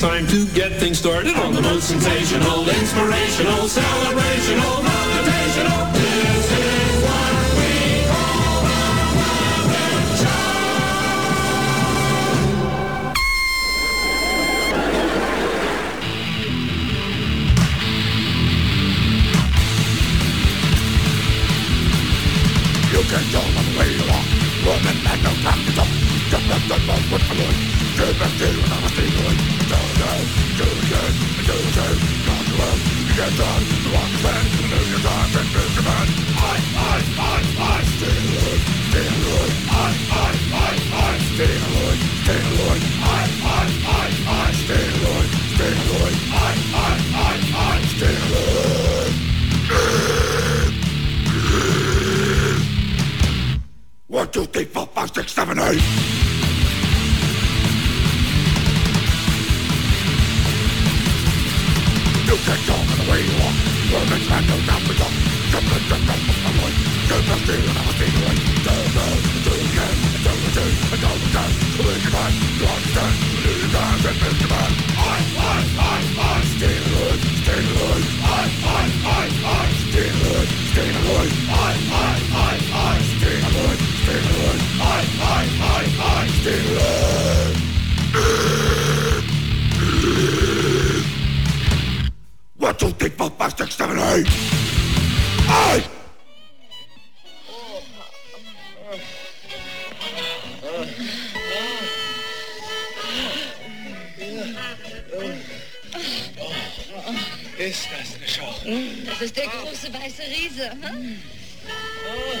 Time to get things started on the most sensational, inspirational, celebrational, motivational. This is what we call the Muppet Show. You can go on the way you walk. Woman, back no time to talk. Just let the love with the Lord. Give back to you, and I'm a thing, Lord. Do it, do it again, do it again. Not the world, you get done. You walk the bed, you lose your time, and lose your man. I, I, I, I, stay Lord, stay Lord. I, I, I, I, stay Lord, stay Lord. I, I, I, I, stay Lord, stay Lord. I, I, I, I, stay Lord. One, two, three, four, five, six, seven, eight. You can talk in the way you walk. Woman's man no doubt for talk. Jump and jump up from the wood. Jump and steal and I'll steal away. Do, do, do it again. And do it again. And do it again. To lose your mind. You understand. You lose your time. And miss your man. I, I, I, I. Stay in the hood. Stay in the hood. I, I, I, I. Stay in the hood. Stay in the hood. I, I, I, I. I. Stay in the hood. One, two, three, four, five, six, seven, eight. Eight. Ist das eine Show? Das ist der große weiße Riese. Hm? Oh.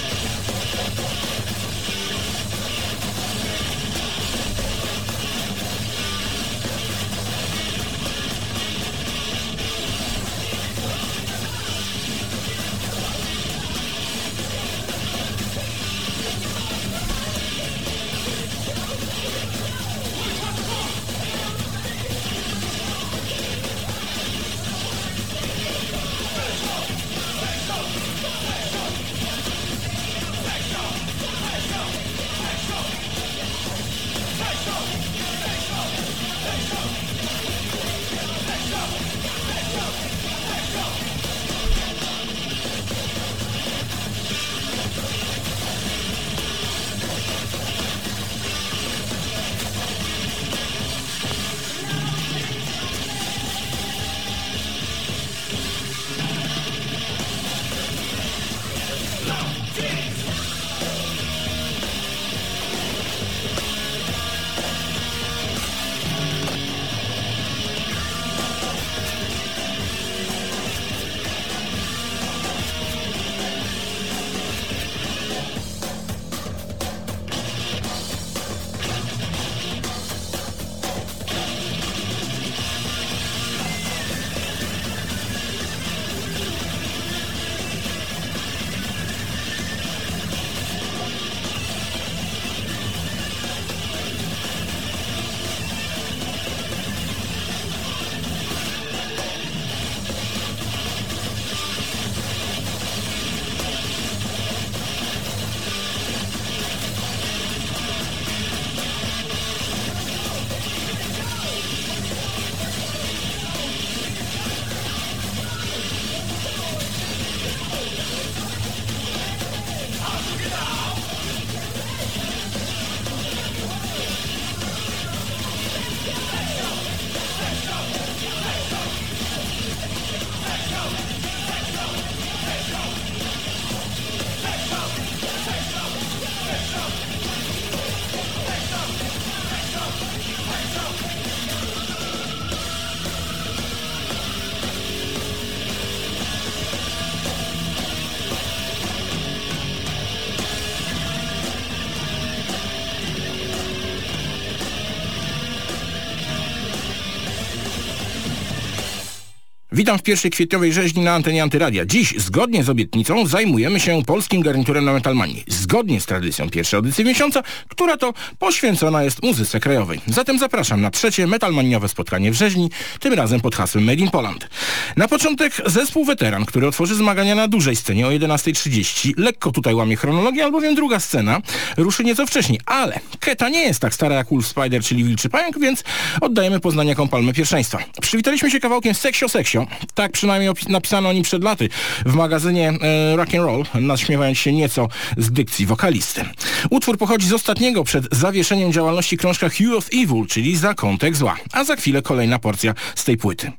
Witam w pierwszej kwietniowej rzeźni na antenie Antyradia. Dziś, zgodnie z obietnicą, zajmujemy się polskim garniturem na Metalmanii. Zgodnie z tradycją pierwszej audycji miesiąca, która to poświęcona jest muzyce krajowej. Zatem zapraszam na trzecie metalmaniowe spotkanie w rzeźni, tym razem pod hasłem Made in Poland. Na początek zespół Weteran, który otworzy zmagania na dużej scenie o 11.30. Lekko tutaj łamie chronologię, albowiem druga scena ruszy nieco wcześniej. Ale Keta nie jest tak stara jak Wolf Spider, czyli Wilczy Pająk, więc oddajemy Poznaniakom palmę pierwszeństwa. Przywitaliśmy się kawałkiem Seksio Seksio. Tak przynajmniej napisano o nim przed laty w magazynie e, Rock and Roll, naśmiewając się nieco z dykcji wokalisty. Utwór pochodzi z ostatniego przed zawieszeniem działalności krążka Hue of Evil, czyli Zakątek Zła. A za chwilę kolejna porcja z tej płyty.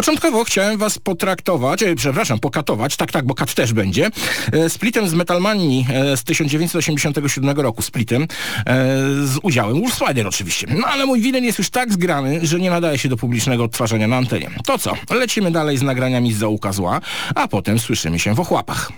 Początkowo chciałem was potraktować, e, przepraszam, pokatować, tak, tak, bo kat też będzie, e, splitem z Metalmanii e, z 1987 roku, splitem, z udziałem Urswider oczywiście. No ale mój wilen jest już tak zgrany, że nie nadaje się do publicznego odtwarzania na antenie. To co, lecimy dalej z nagraniami z Zaułka Zła, a potem słyszymy się w ochłapach.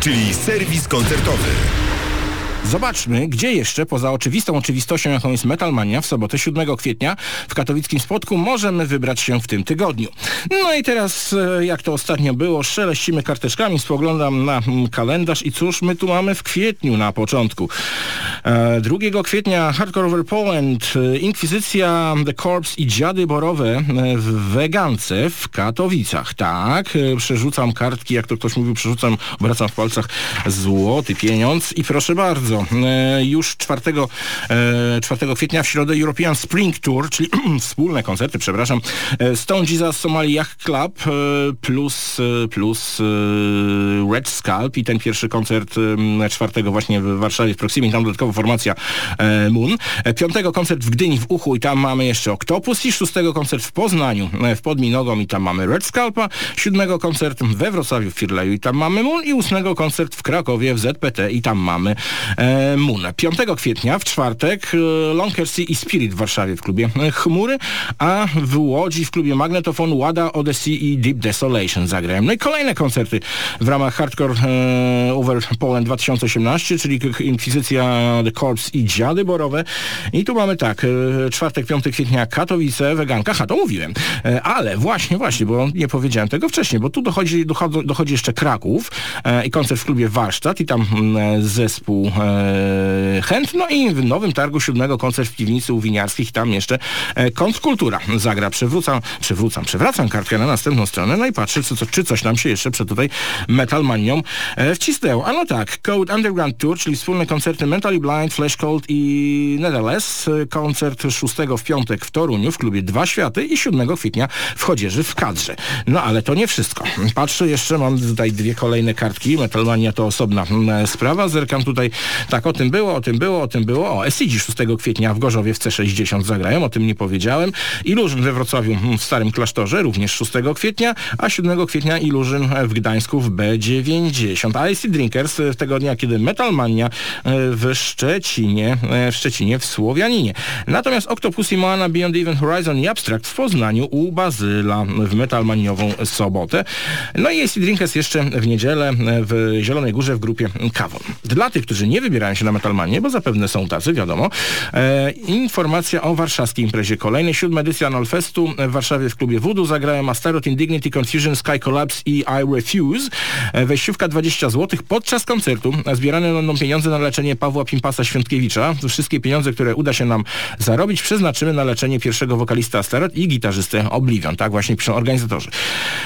Czyli serwis koncertowy. Zobaczmy, gdzie jeszcze, poza oczywistą oczywistością, jaką jest Metalmania, w sobotę 7 kwietnia w katowickim spotku możemy wybrać się w tym tygodniu. No i teraz, e, jak to ostatnio było, szeleścimy karteczkami, spoglądam na mm, kalendarz i cóż my tu mamy w kwietniu na początku. E, 2 kwietnia Hardcore Over Poland, e, Inkwizycja, The Corpse i Dziady Borowe e, w Wegance w Katowicach. Tak, e, przerzucam kartki, jak to ktoś mówił, przerzucam, obracam w palcach złoty pieniądz i proszę bardzo, e, już 4, e, 4 kwietnia w środę European Spring Tour, czyli wspólne koncerty, przepraszam, e, Stone Jesus Somali Yacht Club e, plus, e, plus e, Red Scalp i ten pierwszy koncert e, czwartego właśnie w Warszawie w Proximie, tam dodatkowo formacja e, Moon. E, Piątego koncert w Gdyni w Uchu i tam mamy jeszcze Octopus i szóstego koncert w Poznaniu e, w Podminogą i tam mamy Red Scalpa, siódmego koncert we Wrocławiu w Firleju i tam mamy Moon i ósmego koncert w Krakowie w ZPT i tam mamy e, Moon. 5 kwietnia w czwartek e, Sea i Spirit w Warszawie w klubie e, Chmury, a w Łodzi w klubie Magnetofon, Łada, Odyssey i Deep Desolation zagrałem. No i kolejne koncerty w ramach Hardcore e, Over Poland 2018, czyli Inkwizycja, The Corpse i Dziady Borowe. I tu mamy tak, e, czwartek, 5 kwietnia Katowice, Weganka, ha, to mówiłem. E, ale właśnie, właśnie, bo nie powiedziałem tego wcześniej, bo tu dochodzi, dochodzą, dochodzi jeszcze Kraków e, i koncert w klubie Warsztat i tam mm, zespół e, Chęt, no i w Nowym Targu 7 koncert w piwnicy u Winiarskich, tam jeszcze e, Kontrkultura zagra. Przewrócam, przewrócam, przewracam kartkę na następną stronę, no i patrzę, co, co, czy coś nam się jeszcze przed tutaj Metalmanią e, wcisnęło. A no tak, Code Underground Tour, czyli wspólne koncerty Mentally Blind, Flash Cold i Netherless. E, Koncert 6 w piątek w Toruniu w klubie Dwa Światy i 7 kwietnia w Chodzieży w kadrze. No ale to nie wszystko. Patrzę jeszcze, mam tutaj dwie kolejne kartki. Metalmania to osobna mm, sprawa. Zerkam tutaj, tak, o tym było, o tym było, o tym było. O, SIDzi 6 kwietnia w Gorzowie w C60 zagrają, o tym nie powiedziałem. Ilużyn we Wrocławiu mm, w Starym Klasztorze również 6 kwietnia, a 7 kwietnia Ilużyn w Gdańsku w B90. A AC Drinkers e, tego dnia, kiedy Metalmania e, w Szczecinie, e, w Szczecinie, w Słowianinie. Natomiast Octopus i Moana Beyond Even Horizon i Abstract w Poznaniu u Bazyla w Metalmaniową sobotę. No i AC Drinkers jeszcze w niedzielę w Zielonej Górze w grupie Kawon. Dla tych, którzy nie wybierają się na Metalmanię, bo zapewne są tacy, wiadomo, e, informacja o warszawskiej imprezie kolejnej. Siódma edycja Nolfestu w Warszawie w klubie Voodoo zagrałem Astaroth, Indignity, Confusion, Sky Collapse i I Refuse. E, Wejściówka 20 zł. Podczas koncertu zbierane będą pieniądze na leczenie Pawła Pimpasa Świątkiewicza. Wszystkie pieniądze, które uda się nam zarobić, przeznaczymy na leczenie pierwszego wokalista Astaroth i gitarzystę Oblivion. Tak właśnie piszą organizatorzy.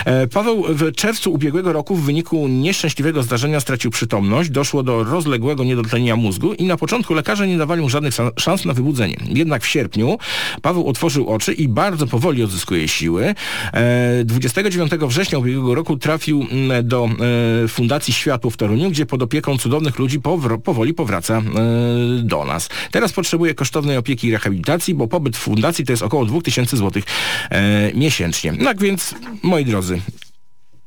E, Paweł w czerwcu ubiegłego roku w wyniku nieszczęśliwego zdarzenia stracił przytomność. Doszło do rozległego niedotlenienia mózgu i na początku lekarze nie dawali mu żadnych szans na wybudzenie. Jednak w sierpniu Paweł otworzył oczy i bardzo powoli odzyskuje siły. E, 29 września ubiegłego roku trafił mm, do e, Fundacji Światło w Toruniu, gdzie pod opieką cudownych ludzi powoli powraca e, do nas. Teraz potrzebuje kosztownej opieki i rehabilitacji, bo pobyt w fundacji to jest około 2000 zł e, miesięcznie. Tak więc, moi drodzy,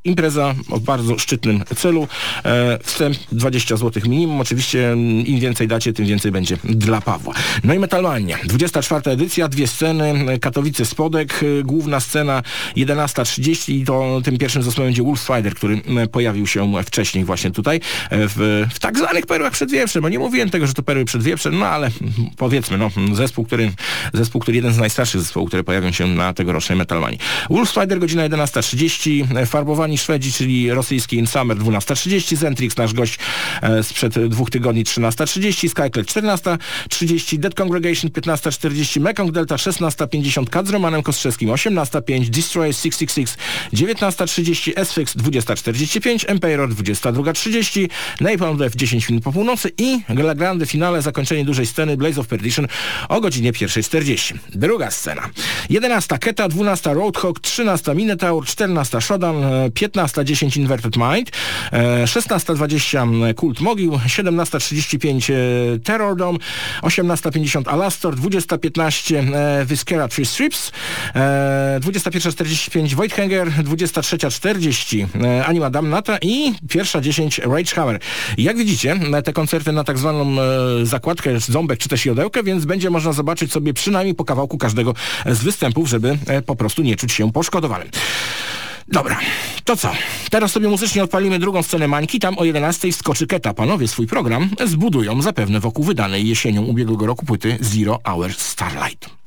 Impreza o bardzo szczytnym celu. E, wstęp 20 zł minimum. Oczywiście mm, im więcej dacie, tym więcej będzie dla Pawła. No i Metalmania. 24 edycja, dwie sceny. Katowice Spodek, e, główna scena 11.30 i to tym pierwszym zespołem będzie Wolf Spider, który pojawił się wcześniej właśnie tutaj e, w, w tak zwanych perłach przedwieprzem. Bo nie mówiłem tego, że to perły przedwieprze, no ale powiedzmy, no zespół, który, zespół, który jeden z najstarszych zespołów, które pojawią się na tegorocznej Metalmanii. Wolf Spider, godzina 11.30. e, Farbowani Szwedzi, czyli rosyjski In Summer 12.30, Zentrix, nasz gość e, sprzed dwóch tygodni 13.30, Skyclad 14.30, Dead Congregation 15.40, Mekong Delta 16.50, Kat z Romanem Kostrzewskim 18.05, Destroyer 666 19.30, Sfix 20.45, Emperor 22.30, Napalm Death 10 minut po północy i La Grande Finale, zakończenie dużej sceny Blaze of Perdition o godzinie 1.40. Druga scena. 11 Keta, 12 Roadhog, 13 Minotaur, 14 Shodan, e, 15.10 Inverted Mind, e, 16.20 Kult Mogił, 17.35 e, Terror Dome, 18.50 Alastor, 20.15 e, Viscera Tree Strips, e, 21.45 Voidhanger, 23.40 e, Anima Damnata i pierwsza 10 Rage Hammer. Jak widzicie, e, te koncerty na tak zwaną e, zakładkę ząbek czy też jodełkę, więc będzie można zobaczyć sobie przynajmniej po kawałku każdego z występów, żeby e, po prostu nie czuć się poszkodowanym. Dobra, to co? Teraz sobie muzycznie odpalimy drugą scenę Mańki, tam o 11 skoczy Keta. Panowie swój program zbudują zapewne wokół wydanej jesienią ubiegłego roku płyty Zero Hour Starlight.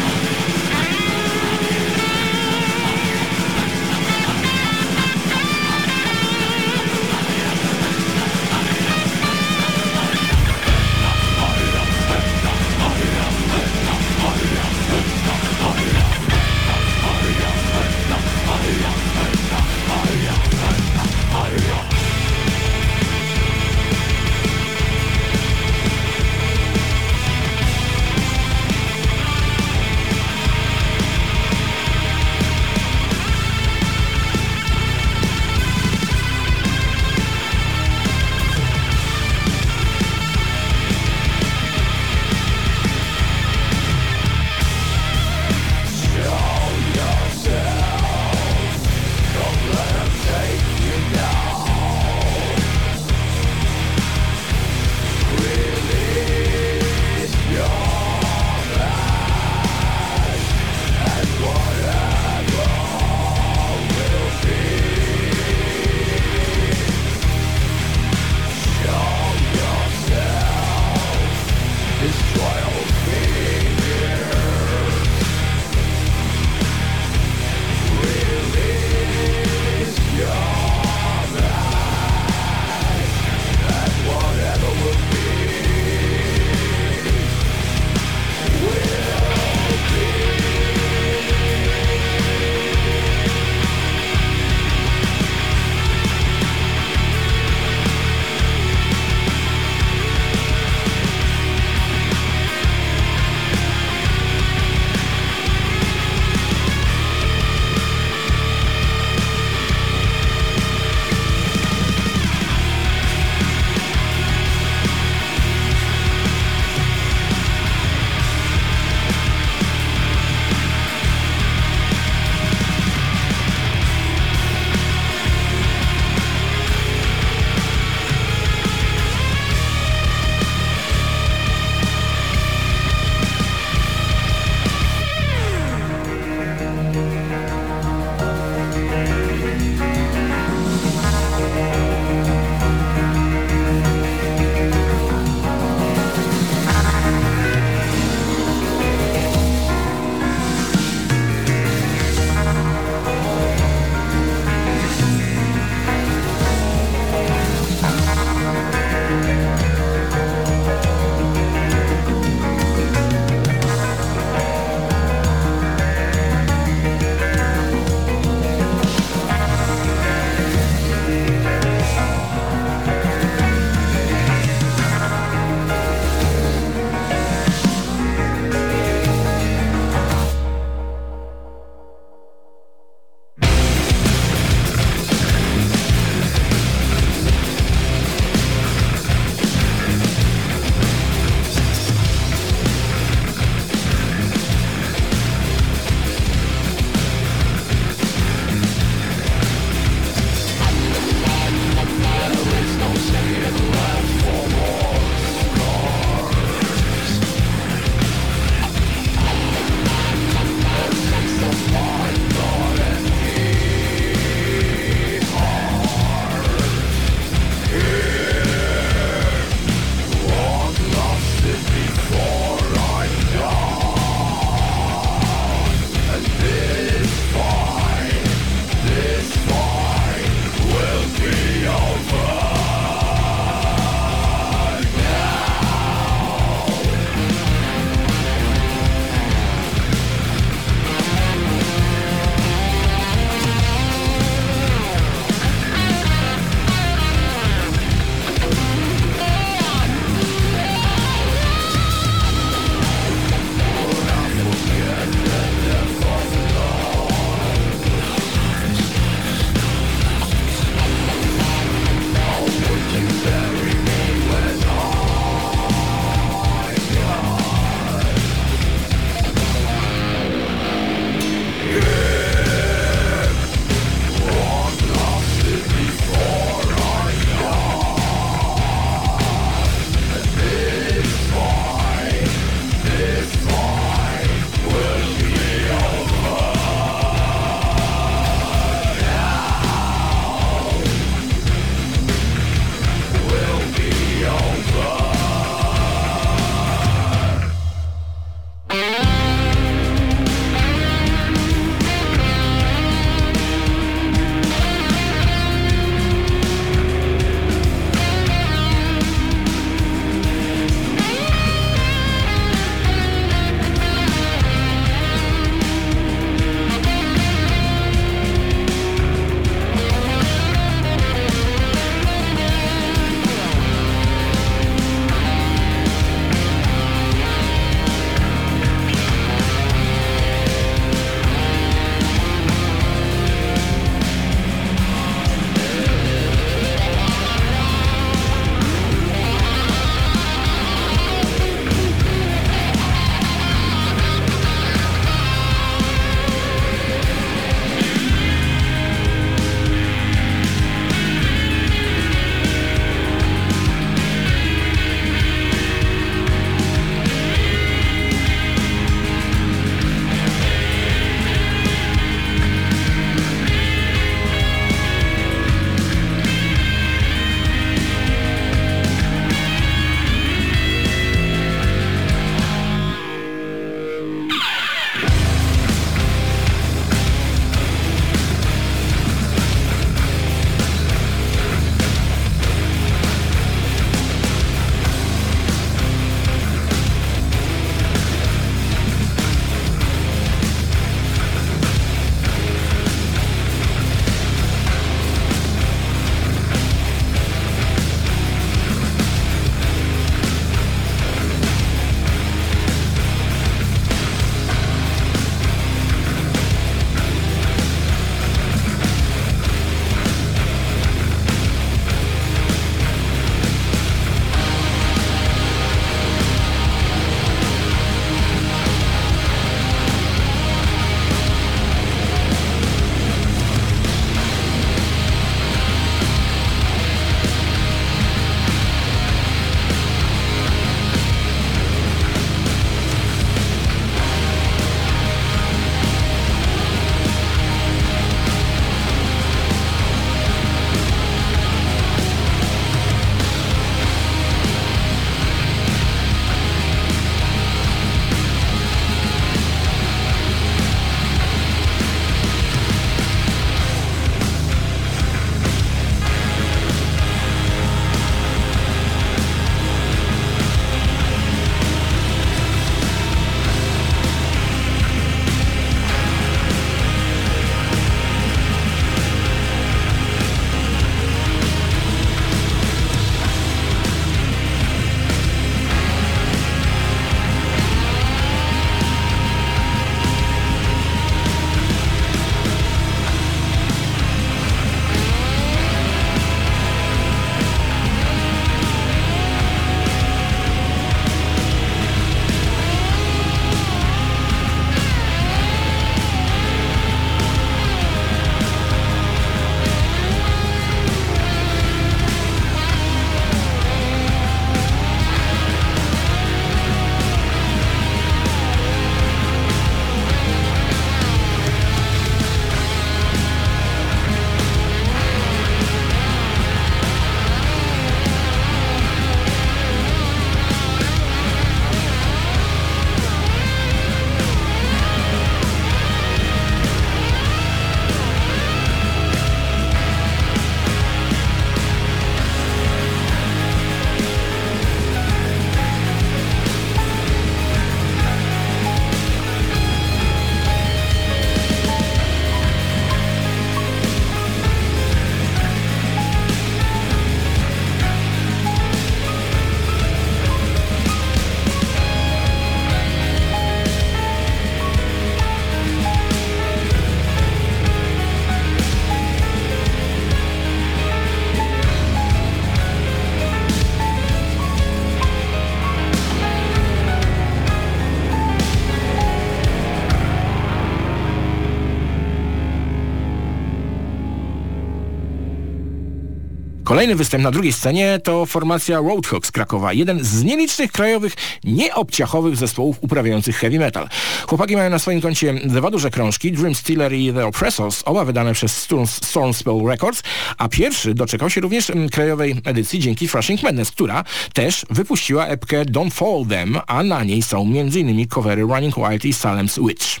Kolejny występ na drugiej scenie to formacja Roadhog z Krakowa, jeden z nielicznych krajowych, nieobciachowych zespołów uprawiających heavy metal. Chłopaki mają na swoim koncie dwa duże krążki, Dream Stealer i The Oppressors, oba wydane przez Storms, Stormspell Records, a pierwszy doczekał się również mm, krajowej edycji dzięki Thrashing Madness, która też wypuściła epkę Don't Fall Them, a na niej są m.in. covery Running Wild i Salem's Witch.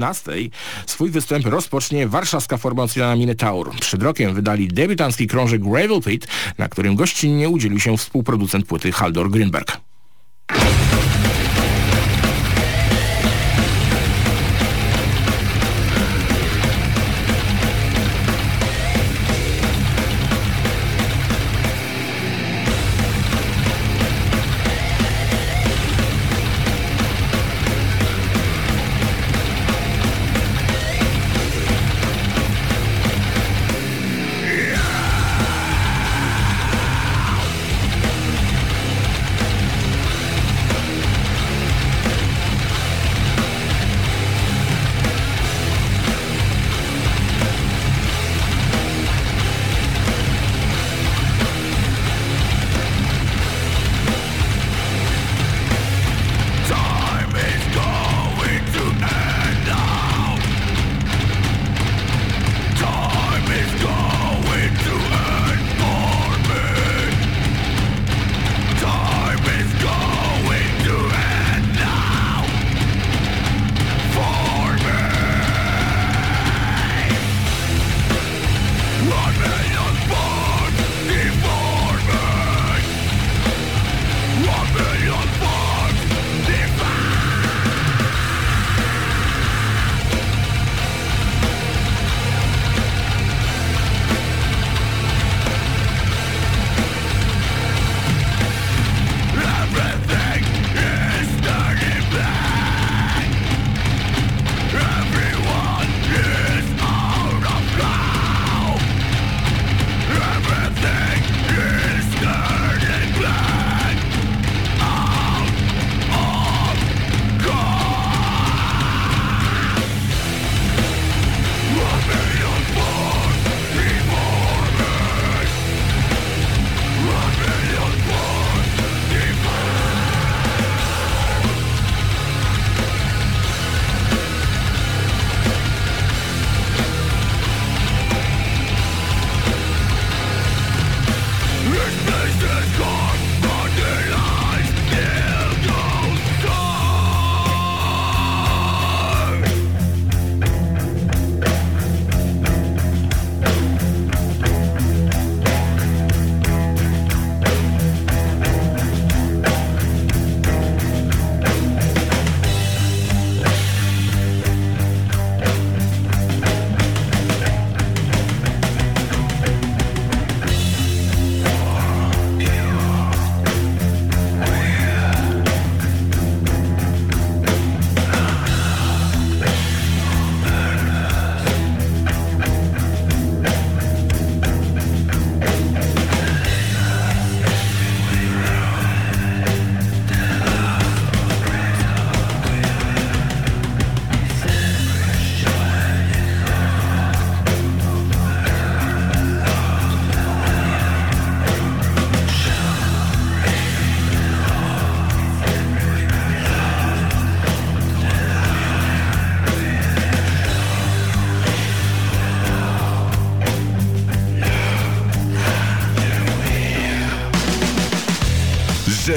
13 swój występ rozpocznie warszawska formacja Minotaur. Przed rokiem wydali debiutancki krążek Gravel Pit, na którym gościnnie udzielił się współproducent płyty Haldor Greenberg.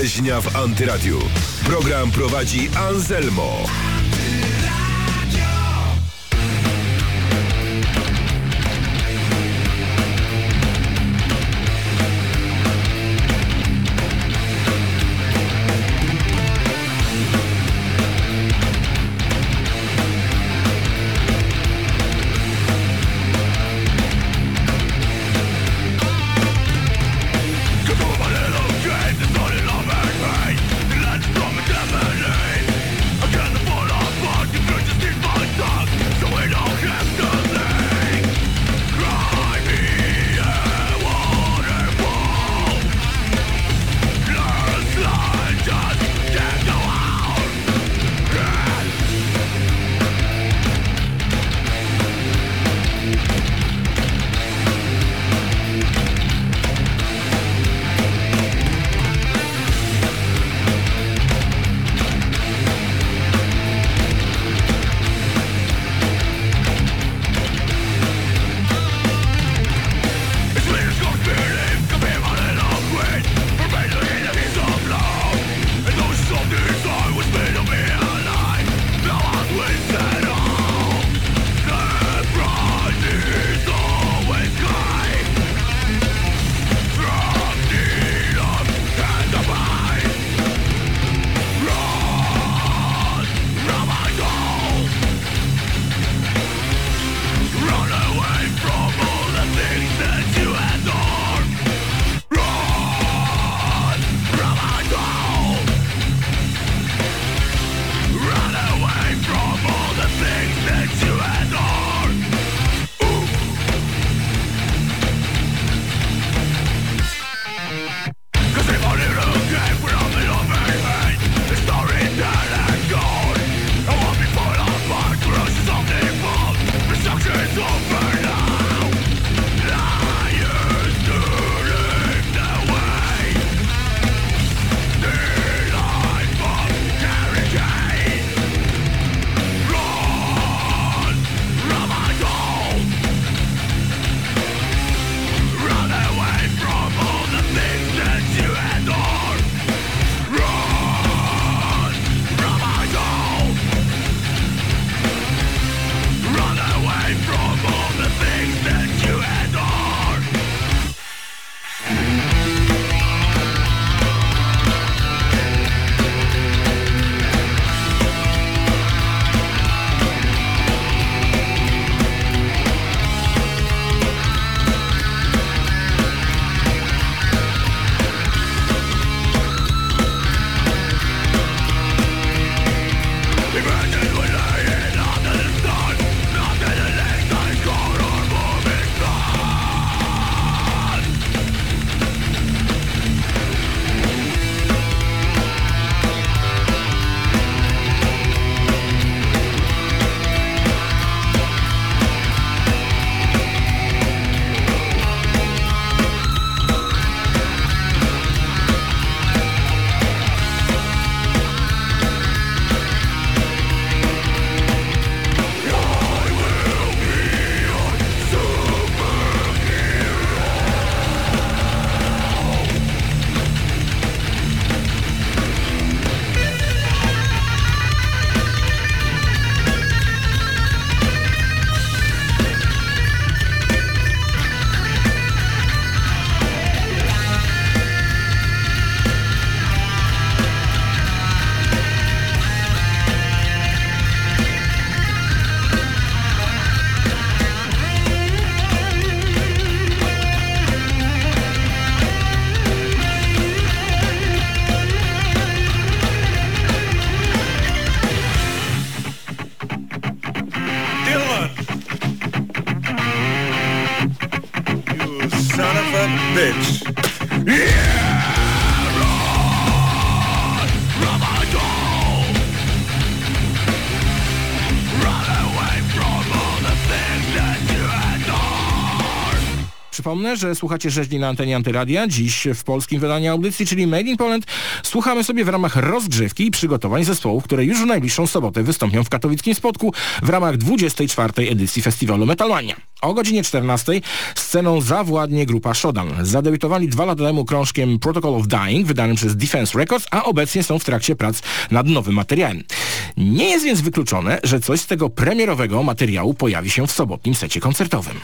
Rzeźnia w Antyradiu. Program prowadzi Anselmo. Przypomnę, że słuchacie rzeźni na antenie Antyradia. Dziś w polskim wydaniu audycji, czyli Made in Poland, słuchamy sobie w ramach rozgrzewki i przygotowań zespołów, które już w najbliższą sobotę wystąpią w katowickim spotku w ramach 24. edycji festiwalu Metalmania. O godzinie 14 sceną zawładnie grupa Shodan. Zadebiutowali dwa lata temu krążkiem Protocol of Dying, wydanym przez Defense Records, a obecnie są w trakcie prac nad nowym materiałem. Nie jest więc wykluczone, że coś z tego premierowego materiału pojawi się w sobotnim secie koncertowym.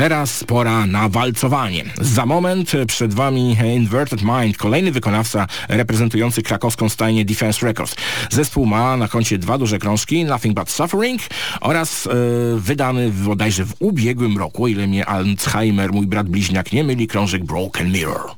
Teraz pora na walcowanie. Za moment przed Wami Inverted Mind, kolejny wykonawca reprezentujący krakowską stajnię Defense Records. Zespół ma na koncie dwa duże krążki, Nothing But Suffering oraz e, wydany bodajże w ubiegłym roku, o ile mnie Alzheimer, mój brat bliźniak nie myli, krążek Broken Mirror.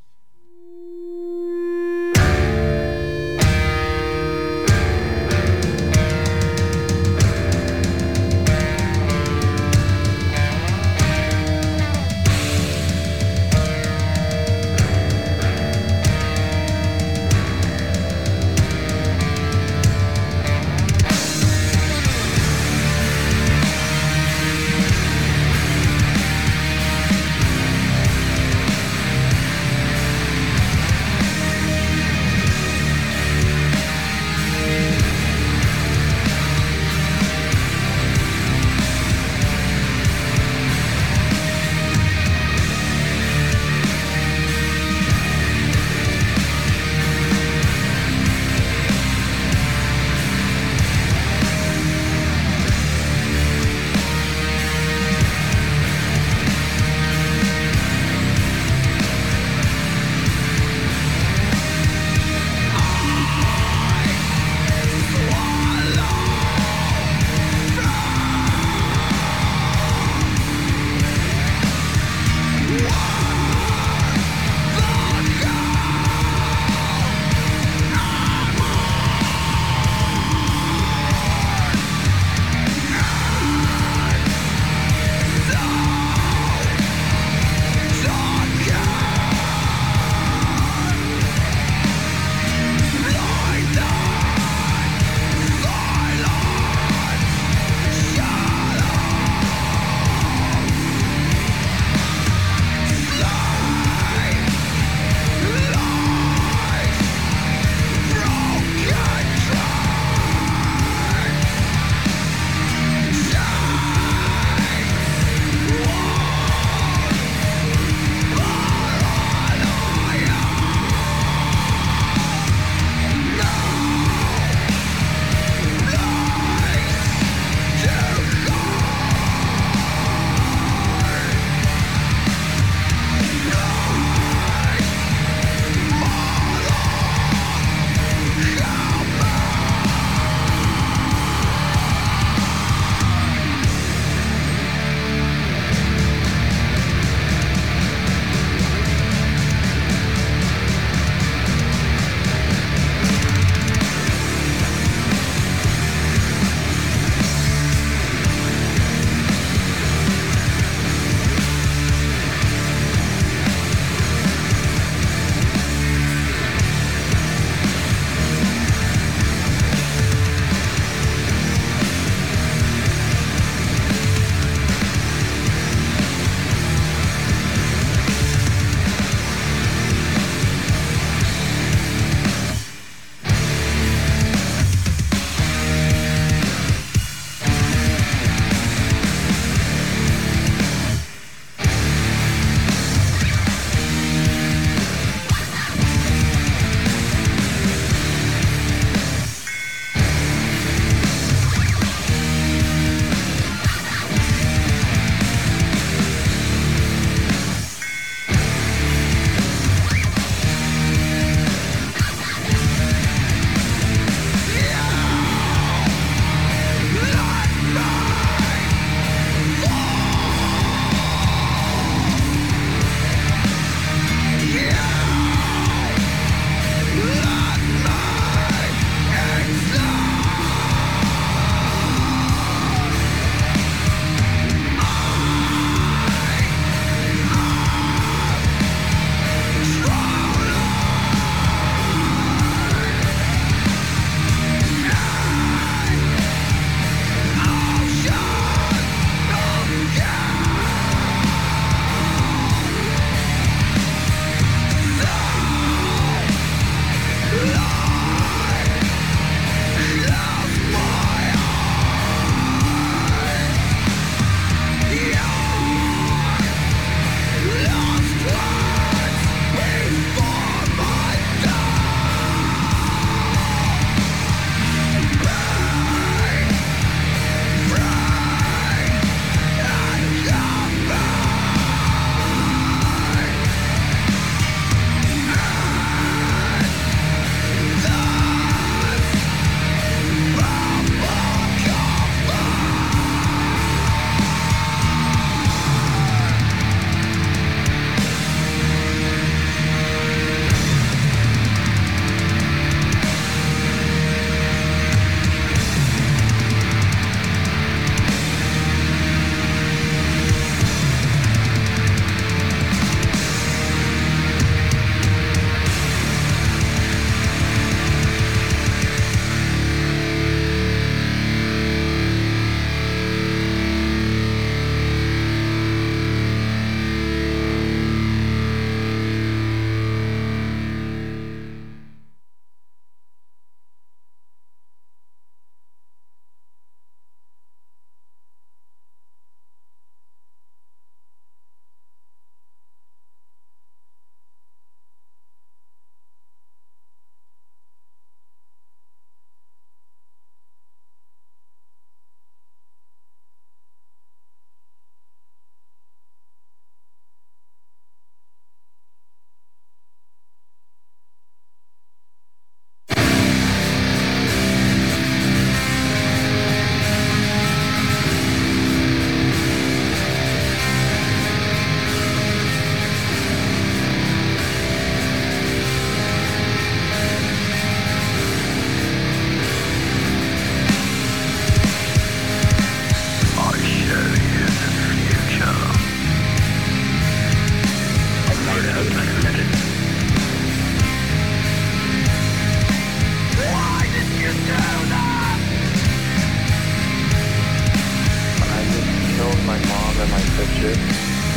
você.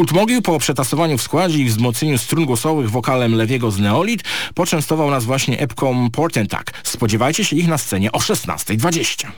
Kult Mogił po przetasowaniu w składzie i wzmocnieniu strun głosowych wokalem Lewiego z Neolit poczęstował nas właśnie epką Portentak. Spodziewajcie się ich na scenie o 16.20.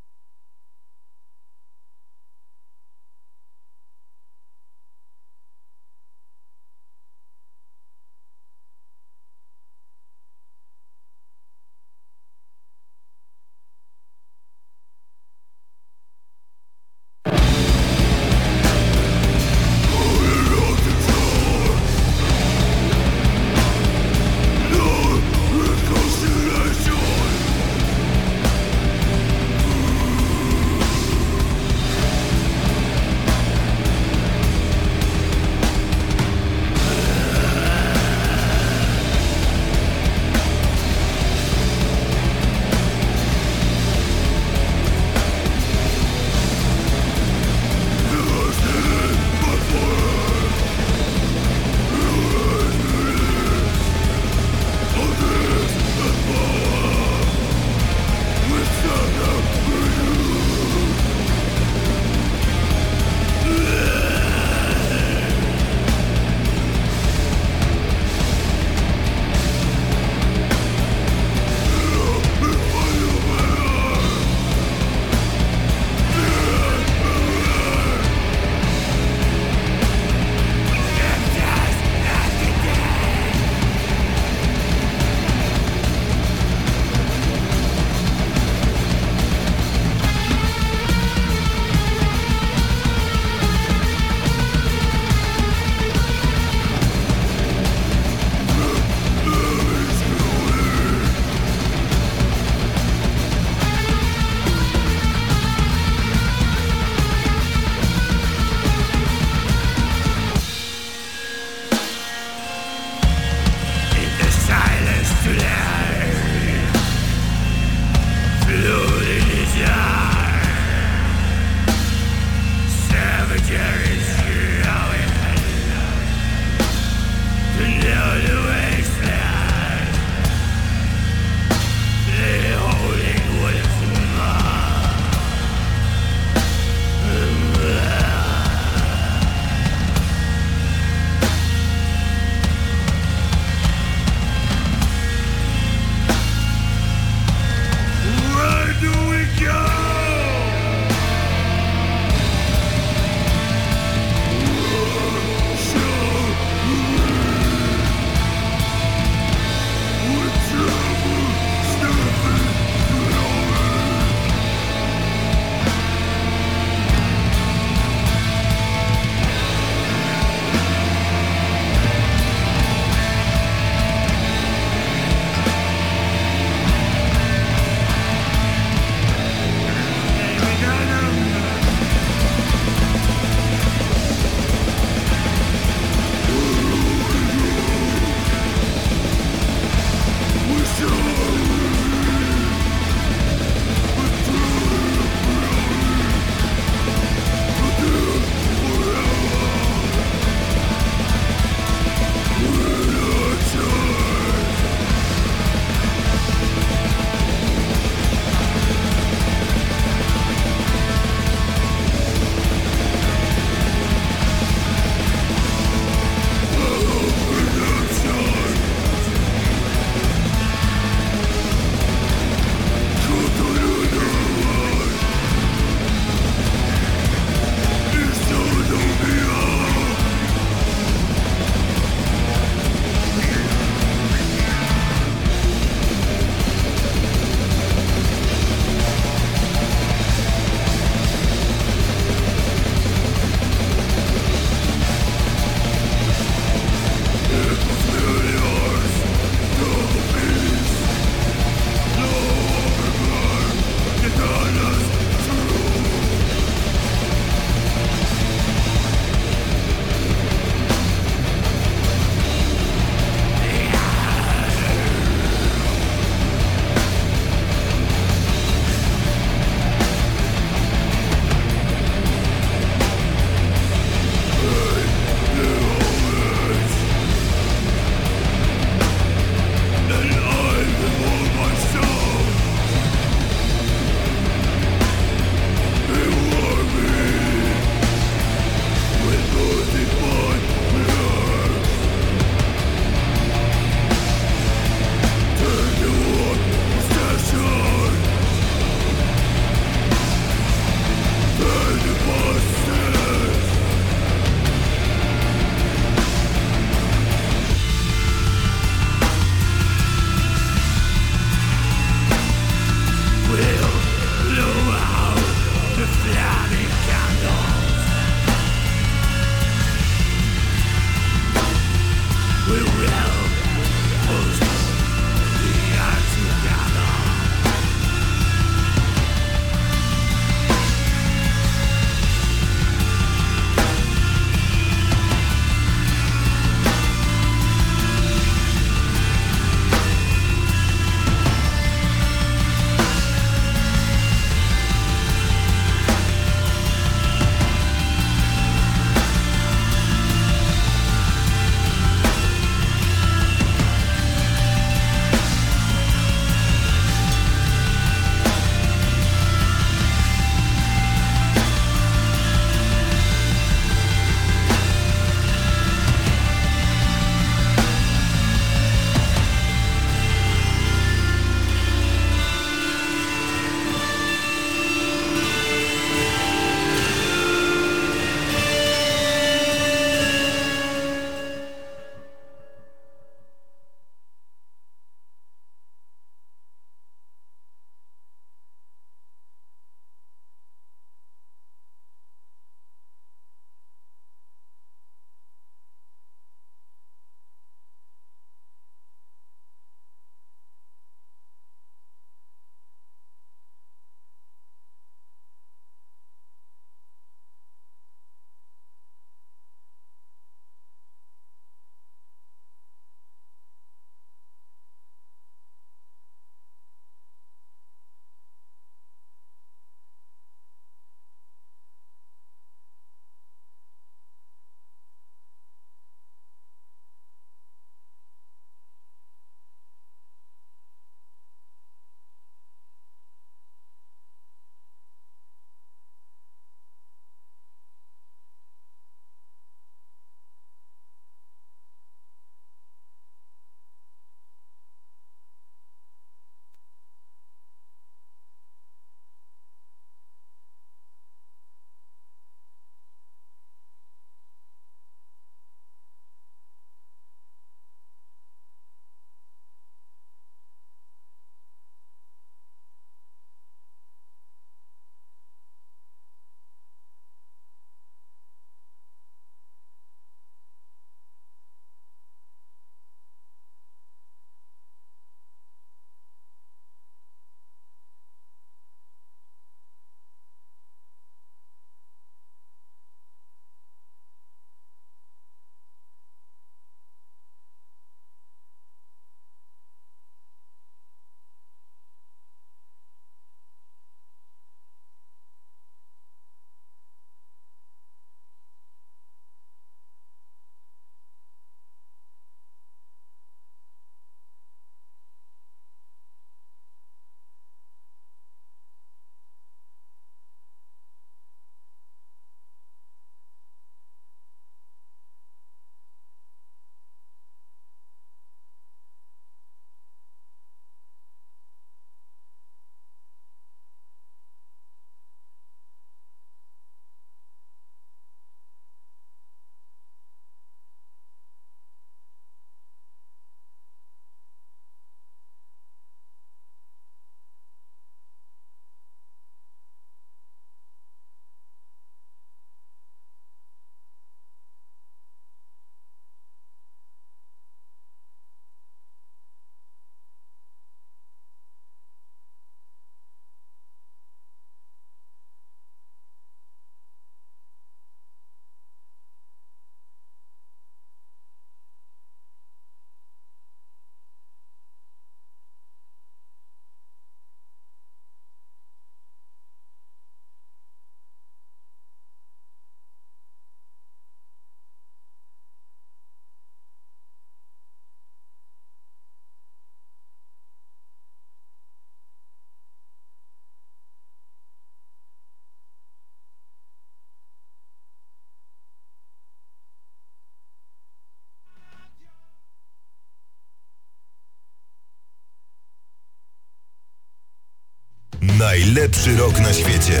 Najlepszy rok na świecie.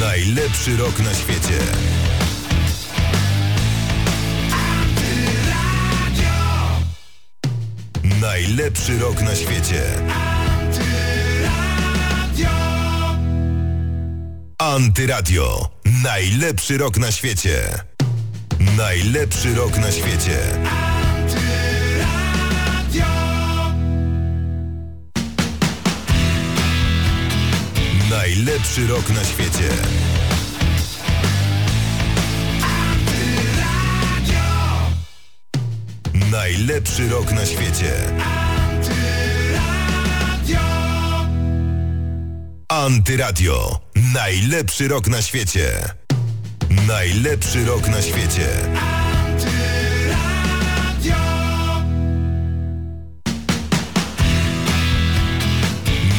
Najlepszy rok na świecie. Najlepszy rok na świecie. Antyradio. Najlepszy rok na świecie. Najlepszy rok na świecie. Najlepszy rok na świecie. Najlepszy rok na świecie. Antyradio. Najlepszy rok na świecie. Najlepszy rok na świecie.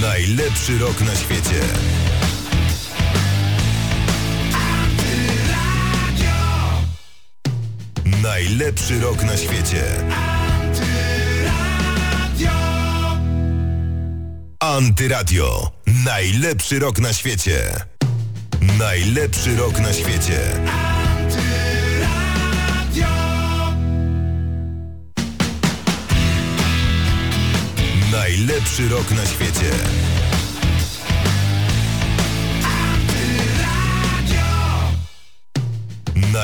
Najlepszy rok na świecie. Najlepszy rok na świecie. Antyradio. Najlepszy rok na świecie. Najlepszy rok na świecie. Najlepszy rok na świecie.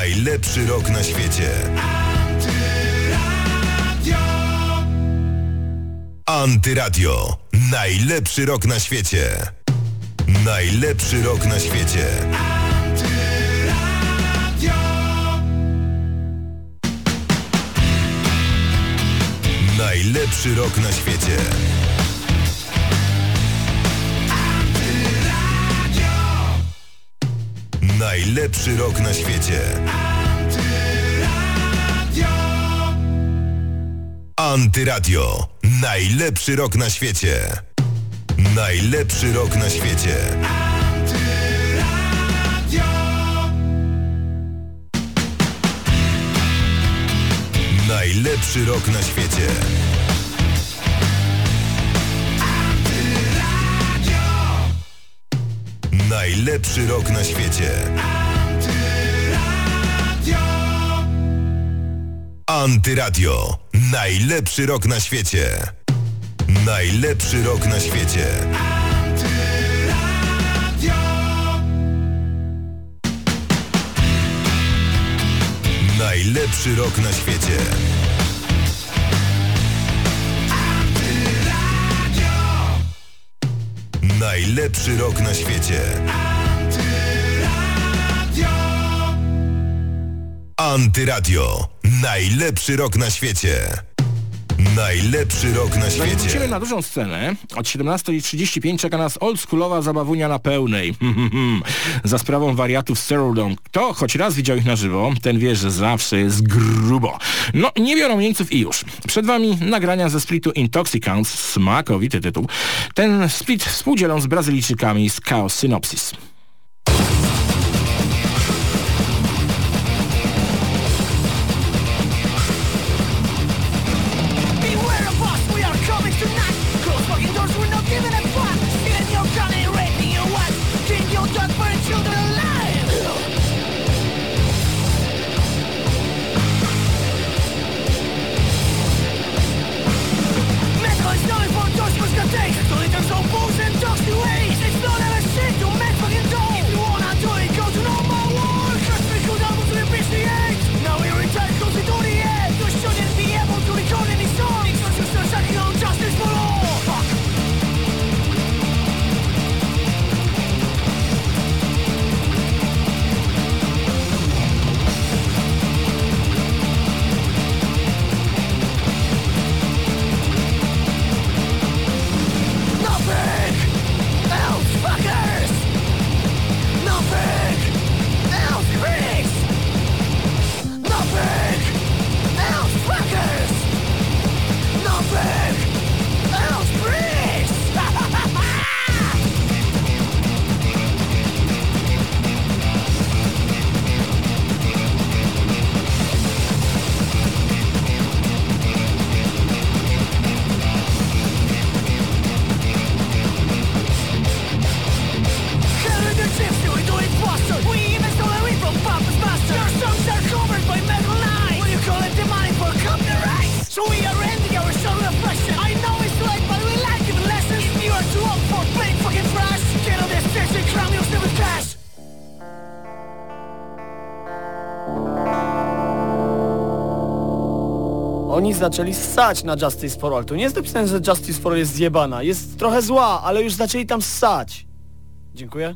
Najlepszy rok na świecie. Antyradio. Najlepszy rok na świecie. Najlepszy rok na świecie. Najlepszy rok na świecie. Najlepszy rok na świecie. Antyradio. Najlepszy rok na świecie. Najlepszy rok na świecie. Najlepszy rok na świecie. Najlepszy rok na świecie. Antyradio. Najlepszy rok na świecie. Najlepszy rok na świecie. Najlepszy rok na świecie. Najlepszy rok na świecie. Antyradio. Najlepszy rok na świecie. Najlepszy rok na świecie. na dużą scenę, od 17.35 czeka nas oldschoolowa zabawunia na pełnej. Za sprawą wariatów Sterudon. Kto choć raz widział ich na żywo, ten wie, że zawsze jest grubo. No, nie biorą jeńców i już. Przed wami nagrania ze splitu Intoxicants, smakowity tytuł. Ten split współdzielą z Brazylijczykami z Chaos Synopsis. oni zaczęli ssać na Justice for All. Tu nie jest napisane, że Justice for All jest zjebana. Jest trochę zła, ale już zaczęli tam ssać. Dziękuję.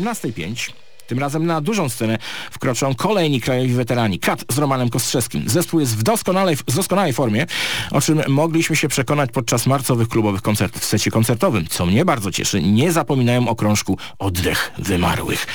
18.05. Tym razem na dużą scenę wkroczą kolejni krajowi weterani. Kat z Romanem Kostrzewskim. Zespół jest w doskonałej, w doskonałej formie, o czym mogliśmy się przekonać podczas marcowych klubowych koncertów w secie koncertowym. Co mnie bardzo cieszy, nie zapominają o krążku Oddech Wymarłych.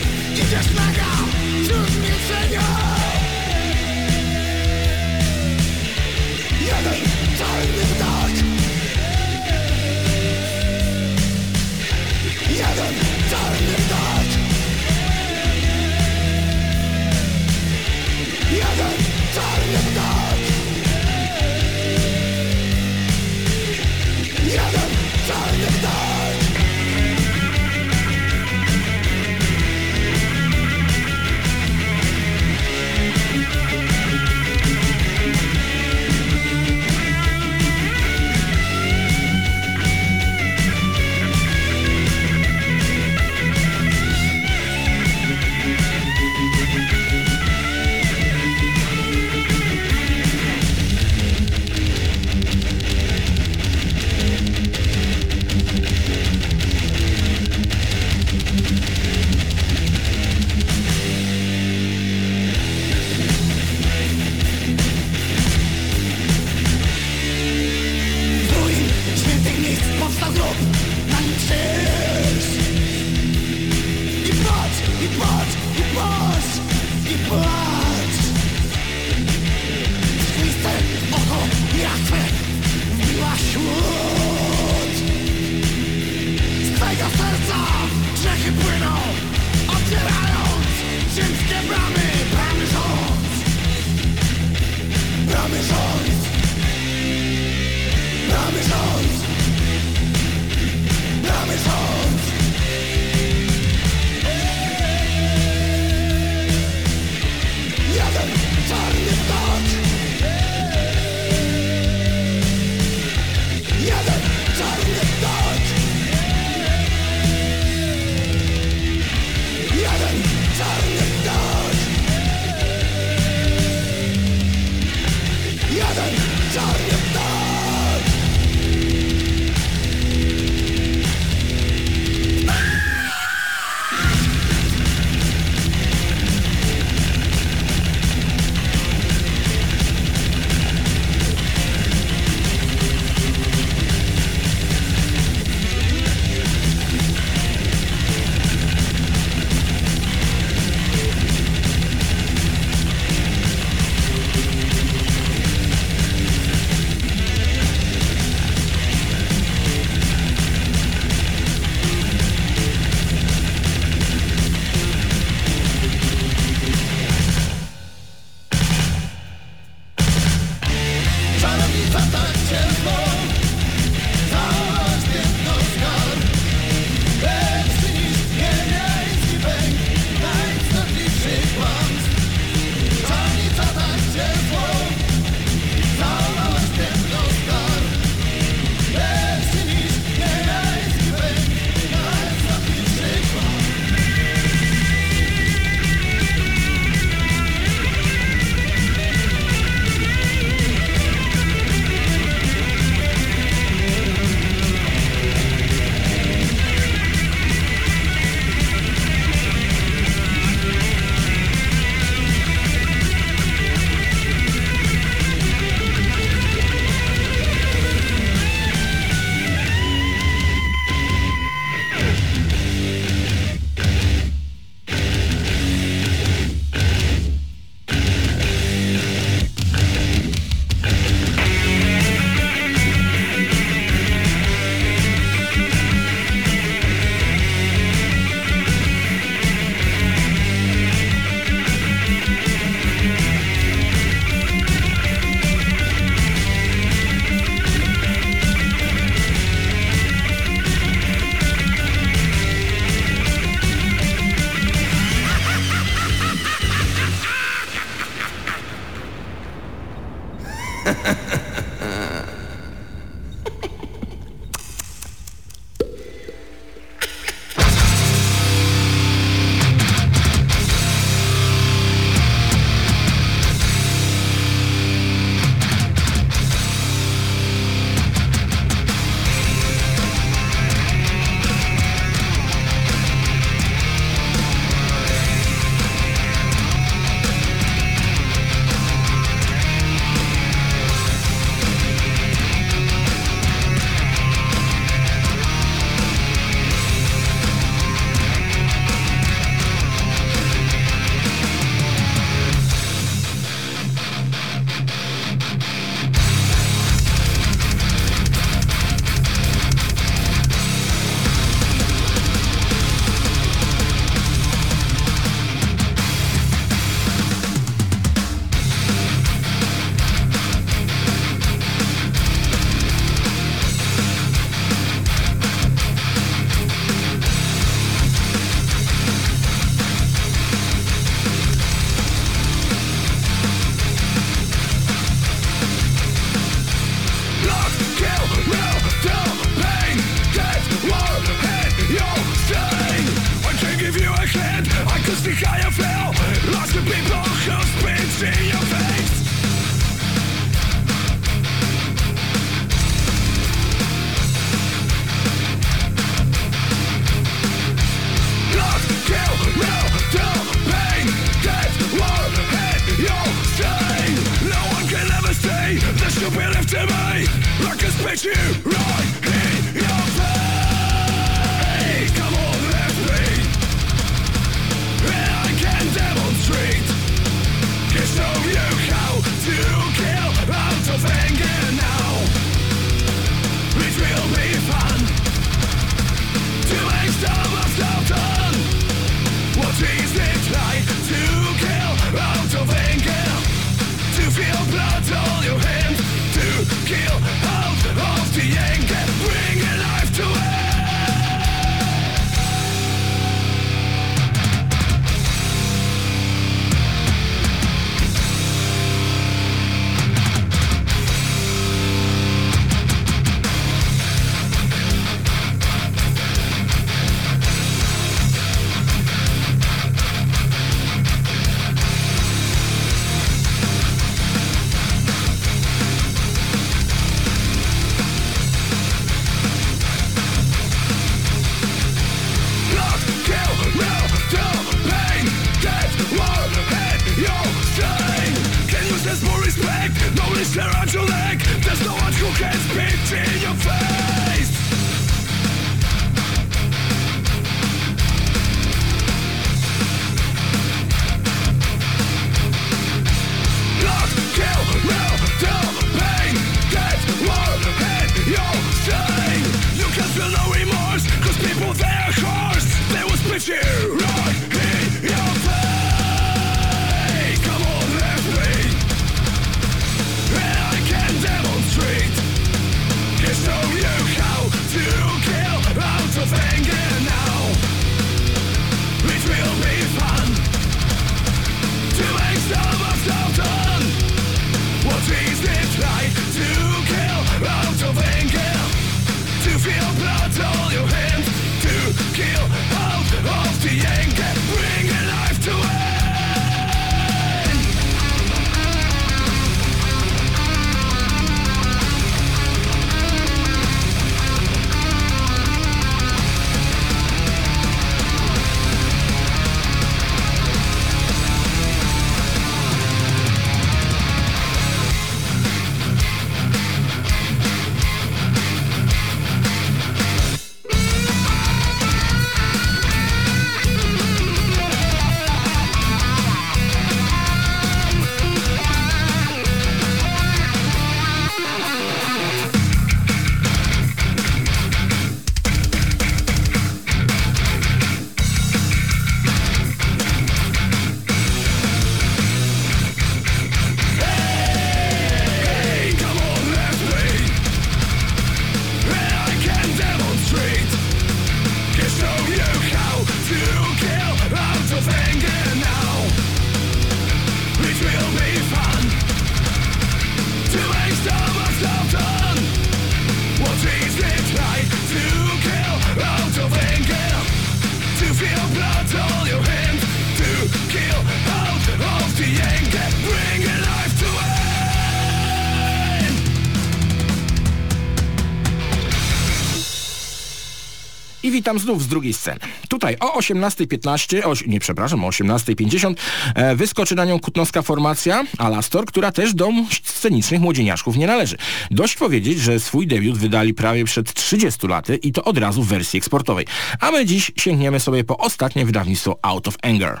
I witam znów z drugiej sceny. Tutaj o 18.15, o, nie przepraszam, o 18.50 e, wyskoczy na nią kutnowska formacja Alastor, która też do scenicznych młodzieniaszków nie należy. Dość powiedzieć, że swój debiut wydali prawie przed 30 laty i to od razu w wersji eksportowej. A my dziś sięgniemy sobie po ostatnie wydawnictwo Out of Anger.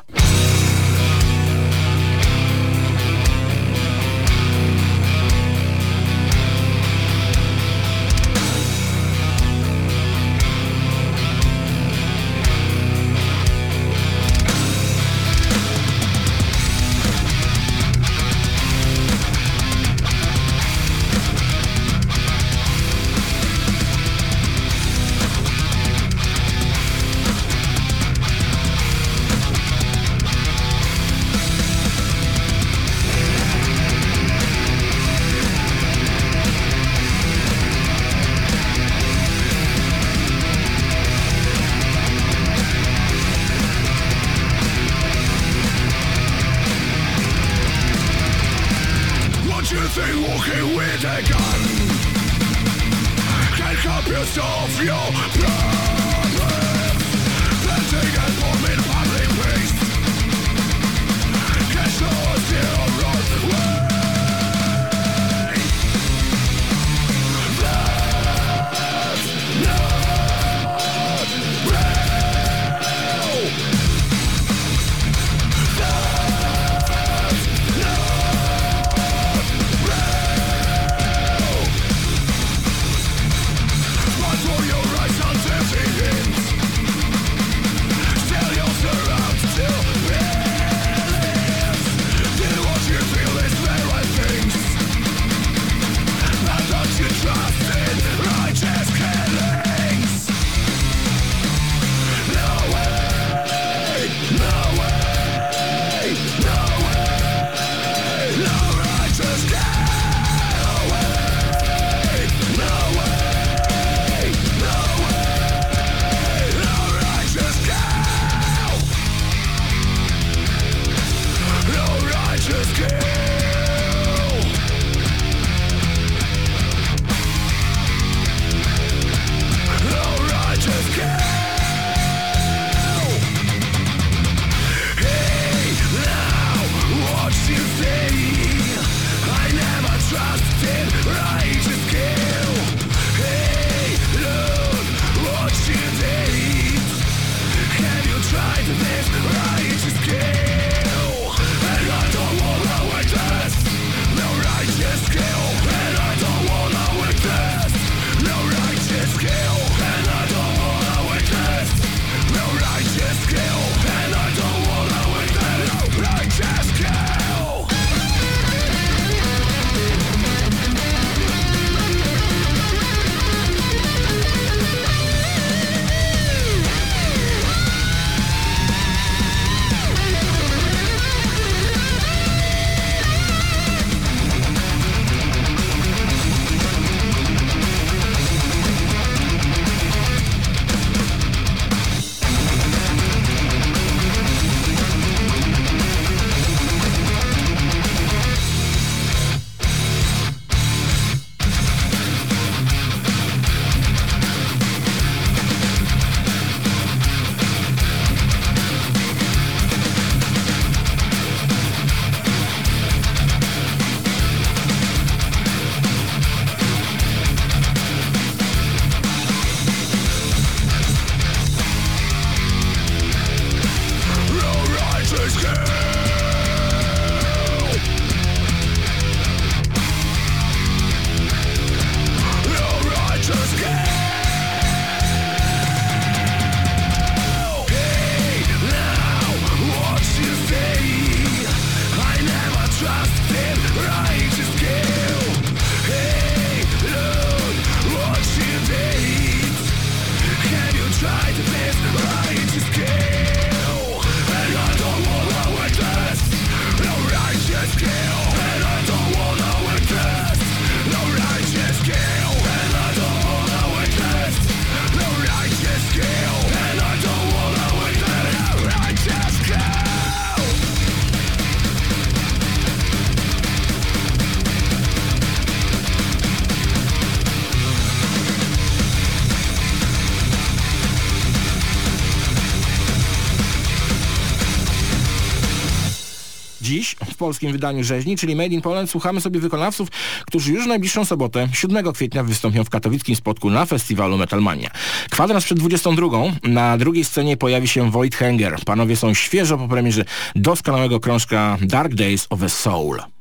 polskim wydaniu rzeźni, czyli Made in Poland, słuchamy sobie wykonawców, którzy już w najbliższą sobotę, 7 kwietnia, wystąpią w katowickim spotku na festiwalu Metalmania. Kwadrans przed 22. Na drugiej scenie pojawi się Void Hanger. Panowie są świeżo po premierze doskonałego krążka Dark Days of a Soul.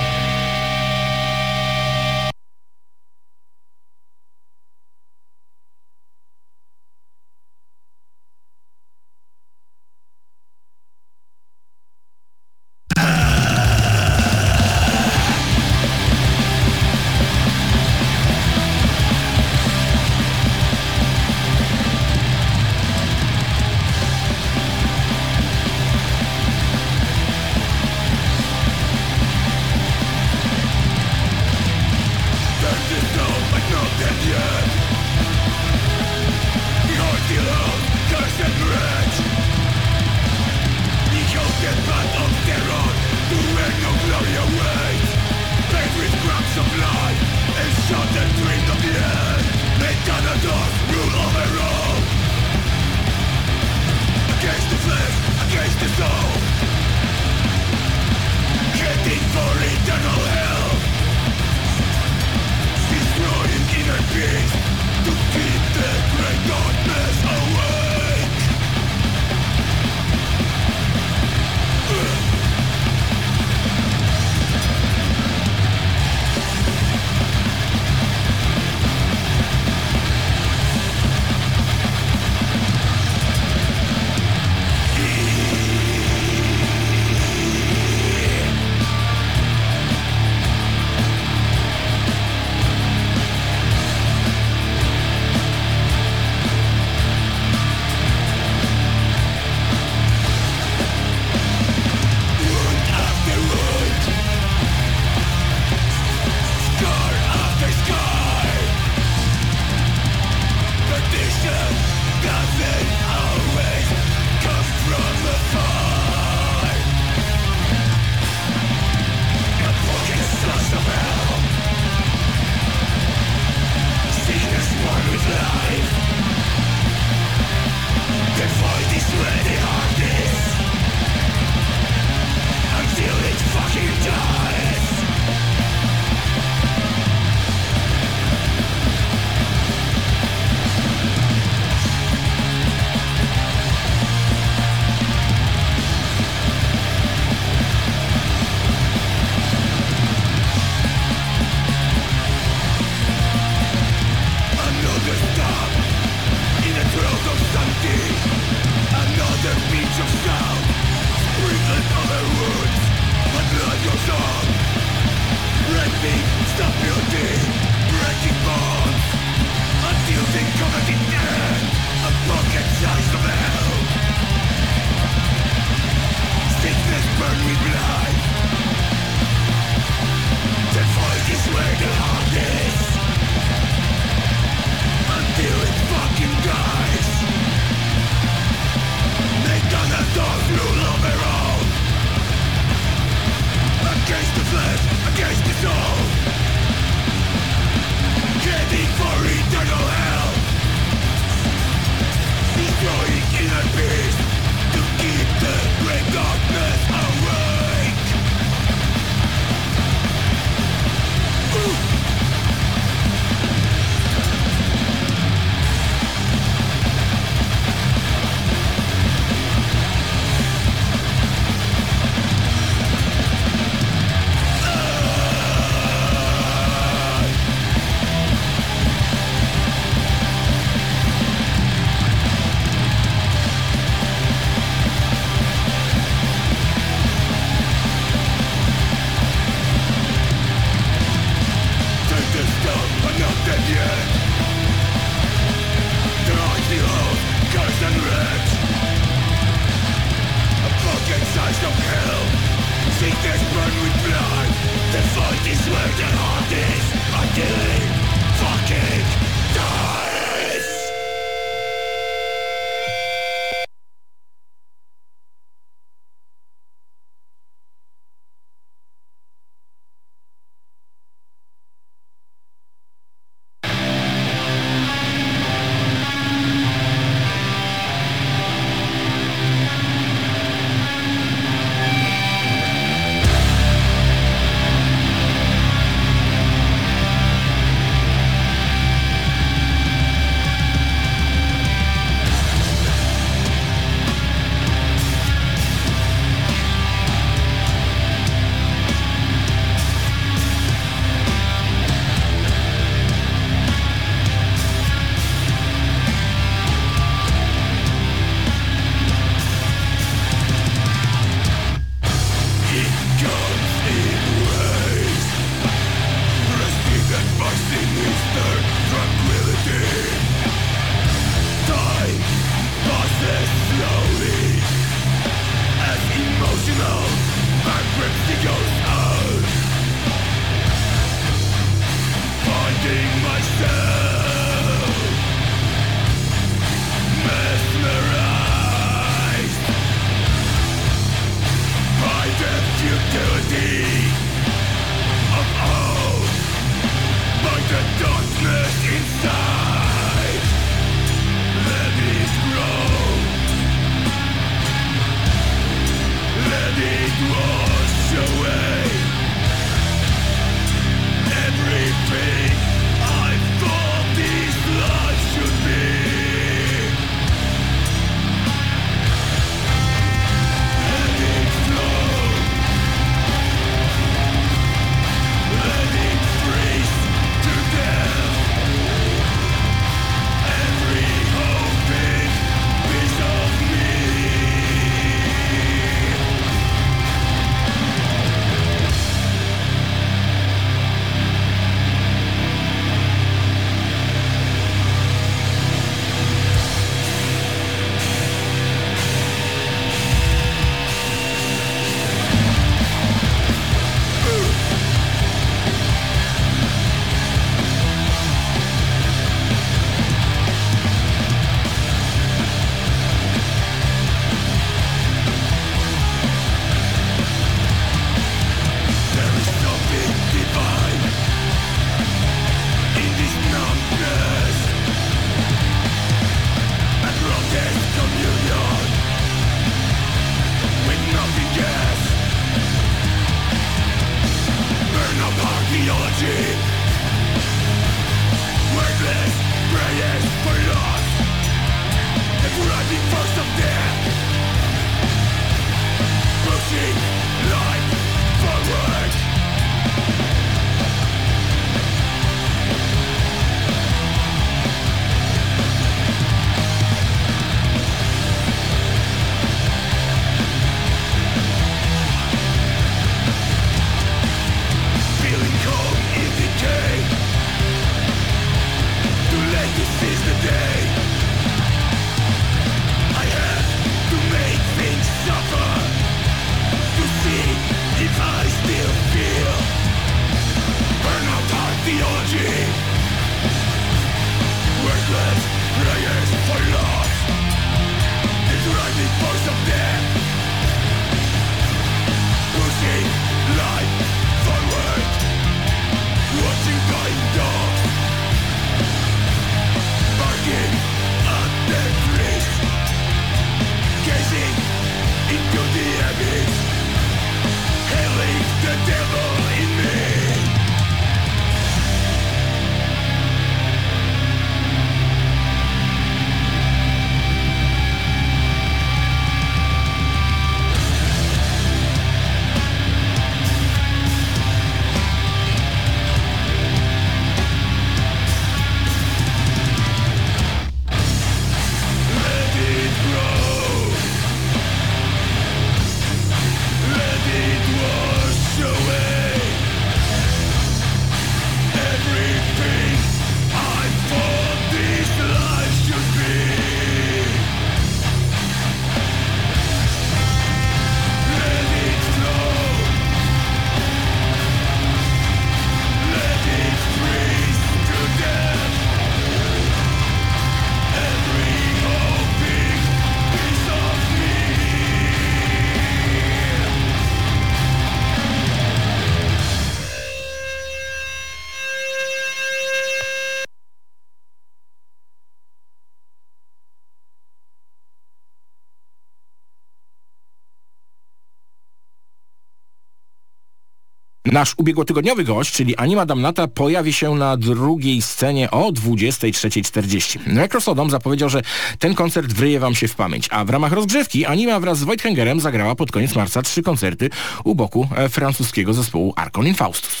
Nasz ubiegłotygodniowy gość, czyli Anima Damnata, pojawi się na drugiej scenie o 23.40. Necrosodom zapowiedział, że ten koncert wryje wam się w pamięć, a w ramach rozgrzewki Anima wraz z Wojthengerem zagrała pod koniec marca trzy koncerty u boku e, francuskiego zespołu Archon Infaustus.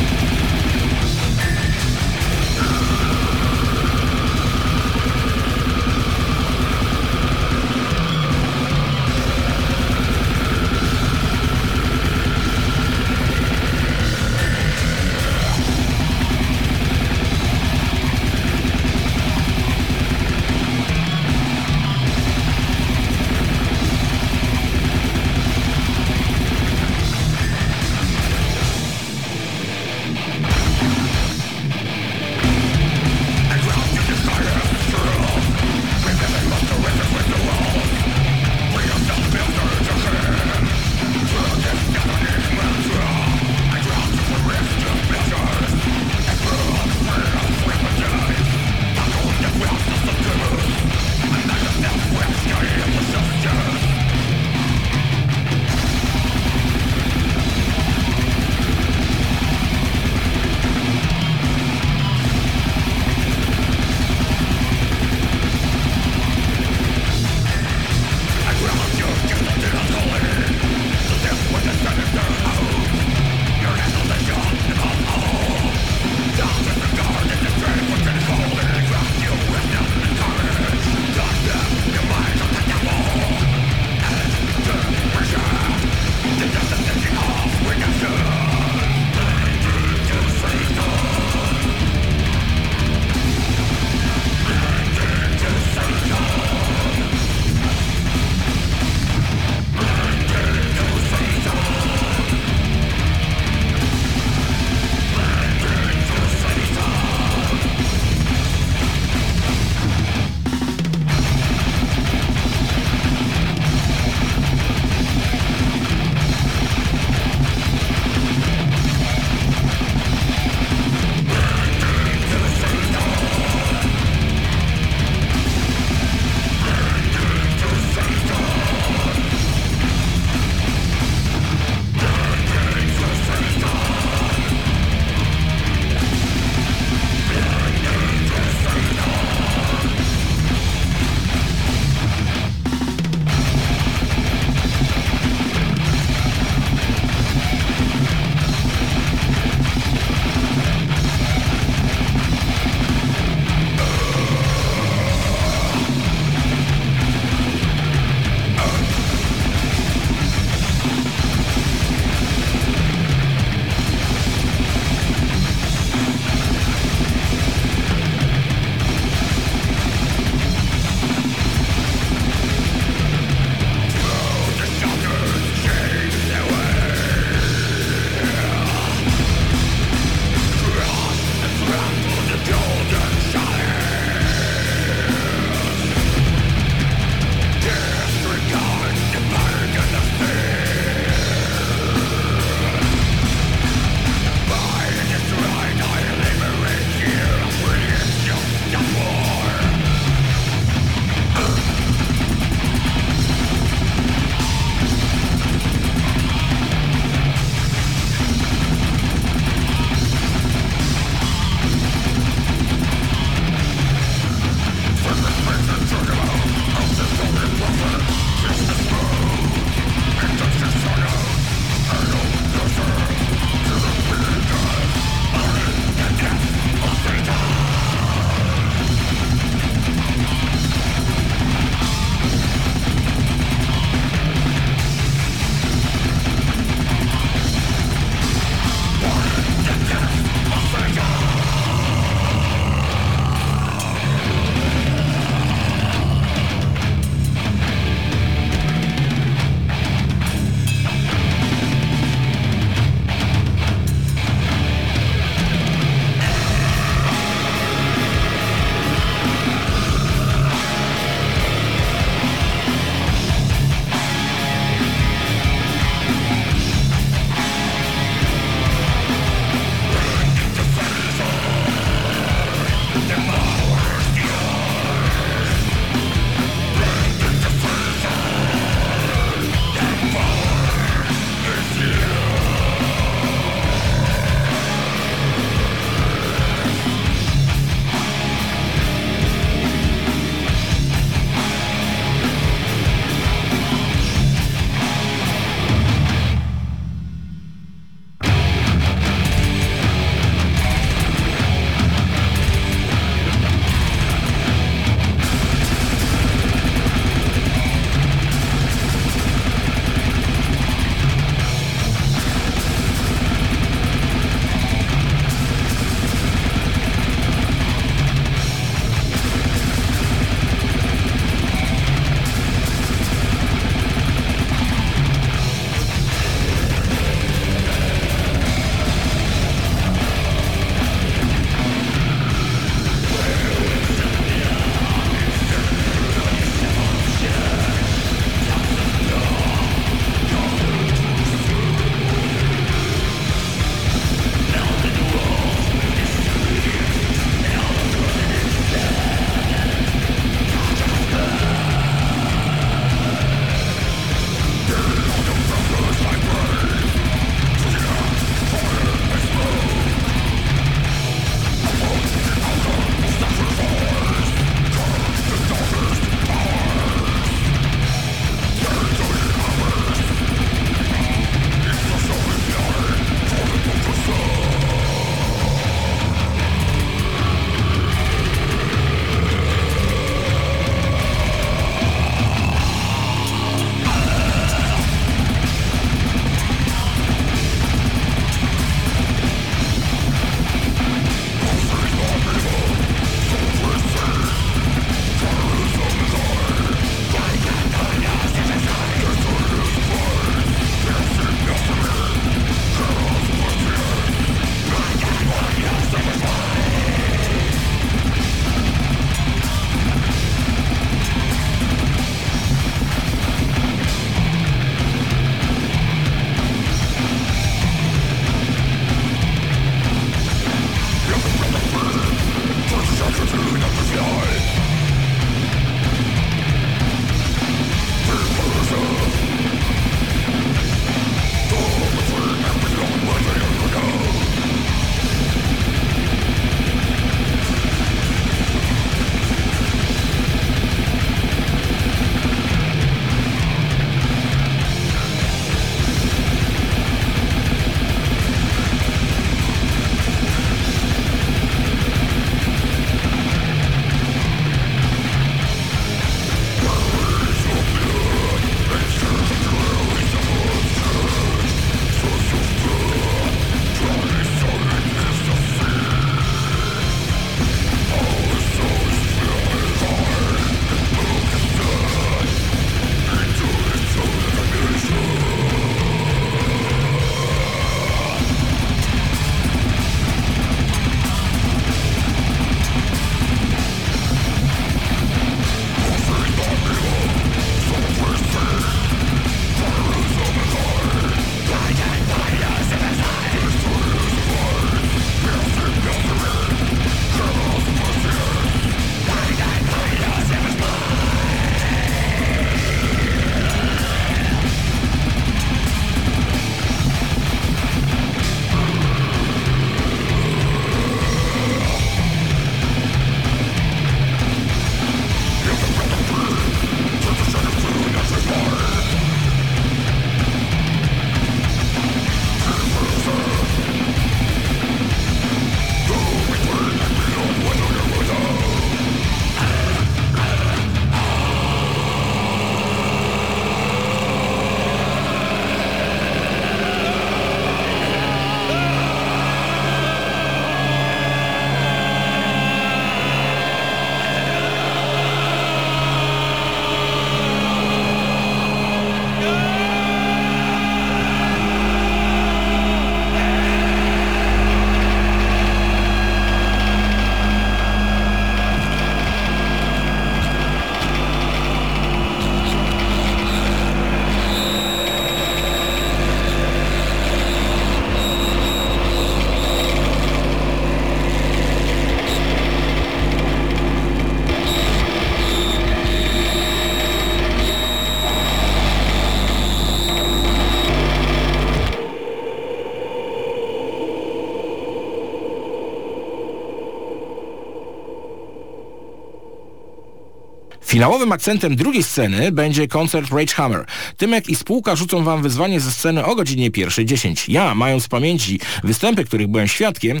Finałowym akcentem drugiej sceny będzie koncert Rage Hammer. Tymek i spółka rzucą wam wyzwanie ze sceny o godzinie 1.10. Ja, mając w pamięci występy, których byłem świadkiem,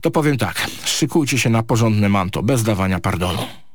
to powiem tak. Szykujcie się na porządne manto, bez dawania pardonu.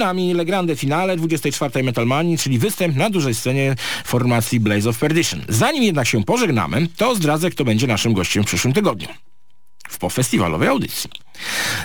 Nami Le Grande Finale 24. Metalmanii, czyli występ na dużej scenie formacji Blaze of Perdition. Zanim jednak się pożegnamy, to zdradzę, kto będzie naszym gościem w przyszłym tygodniu w pofestiwalowej audycji.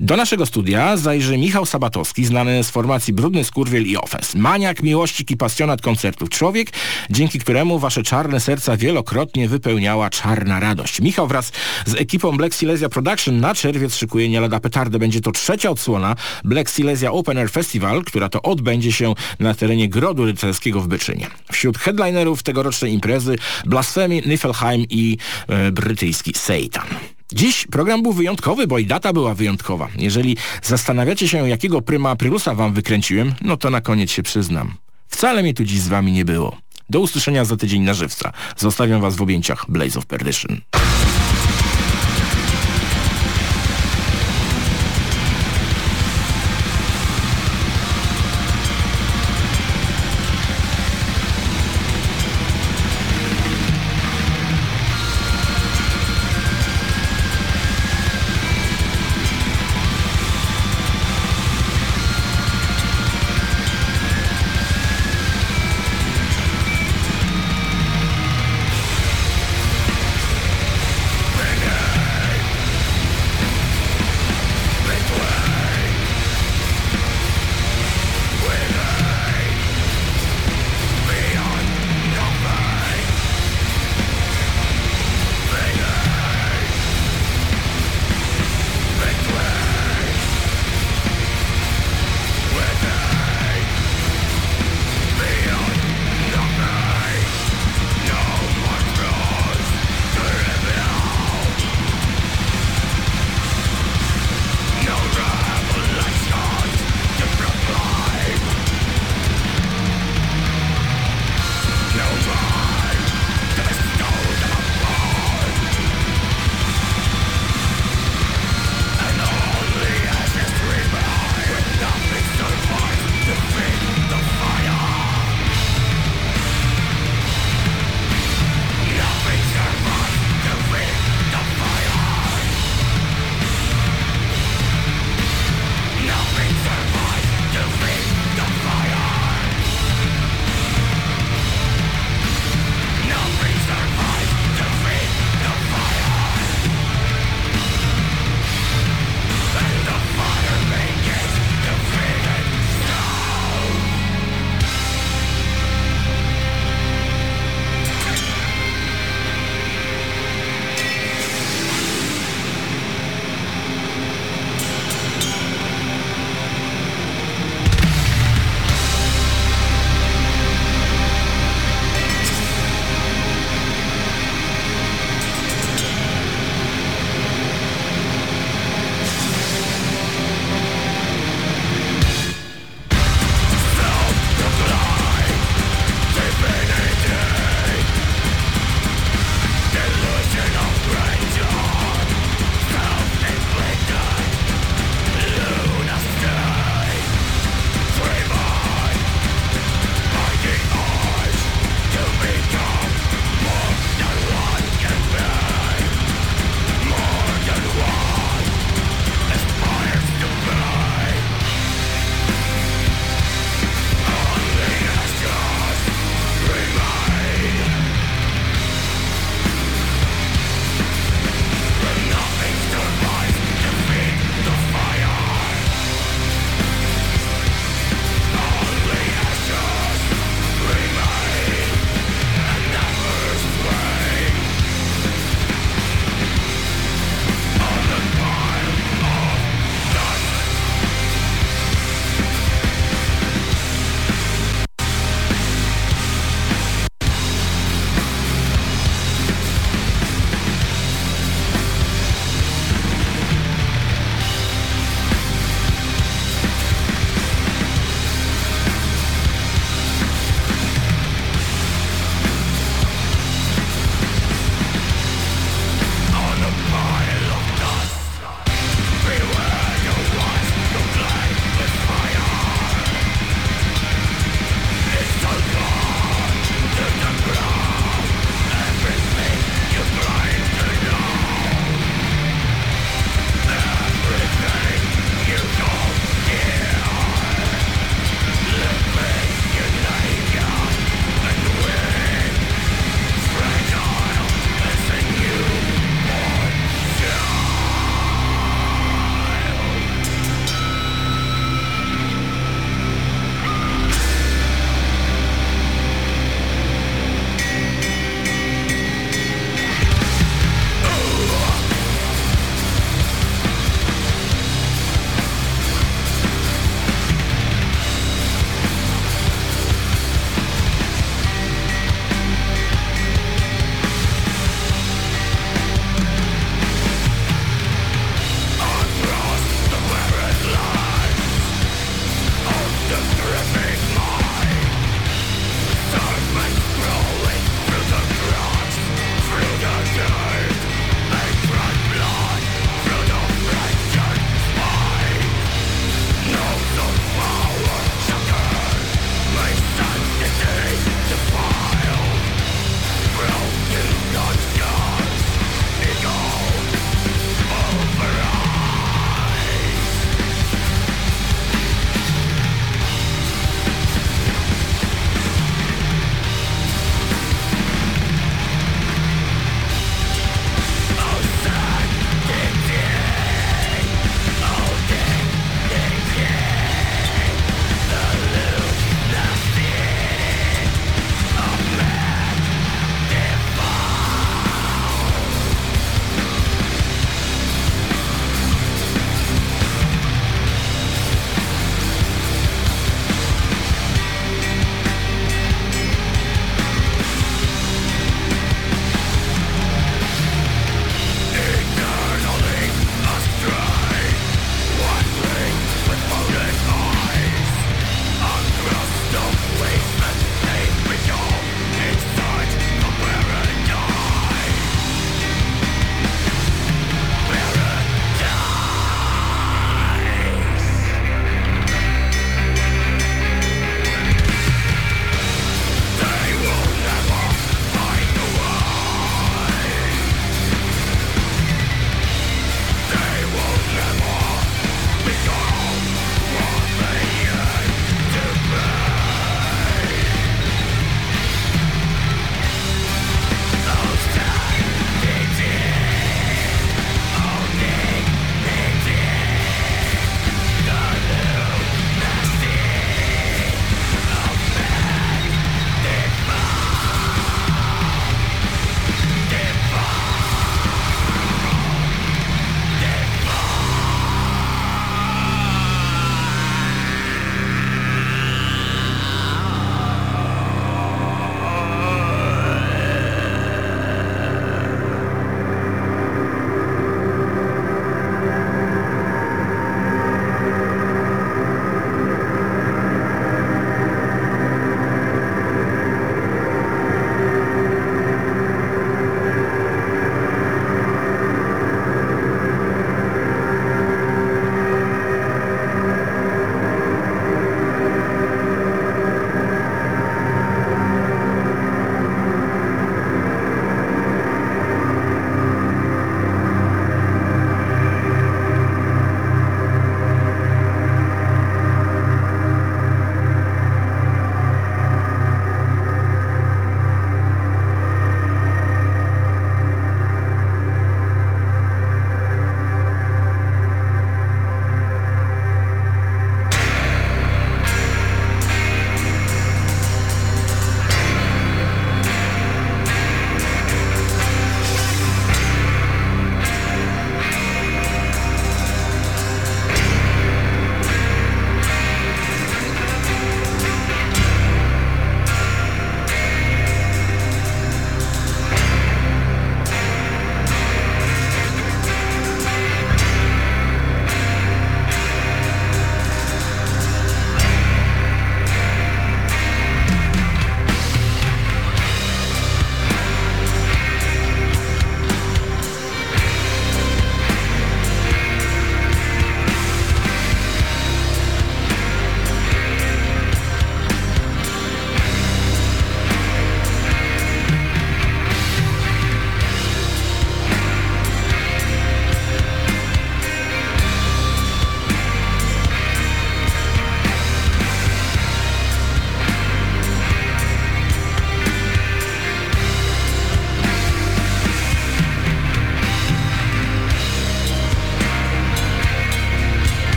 Do naszego studia zajrzy Michał Sabatowski, znany z formacji Brudny Skurwiel i Ofens. Maniak, miłościk i pasjonat koncertów. Człowiek, dzięki któremu wasze czarne serca wielokrotnie wypełniała czarna radość. Michał wraz z ekipą Black Silesia Production na czerwiec szykuje nie lada petardę. Będzie to trzecia odsłona Black Silesia Open Air Festival, która to odbędzie się na terenie Grodu Rycerskiego w Byczynie. Wśród headlinerów tegorocznej imprezy Blasphemy, Niflheim i e, brytyjski Satan. Dziś program był wyjątkowy, bo i data była wyjątkowa. Jeżeli zastanawiacie się, jakiego pryma Prylusa wam wykręciłem, no to na koniec się przyznam. Wcale mnie tu dziś z wami nie było. Do usłyszenia za tydzień na żywca. Zostawiam was w objęciach Blaze of Perdition.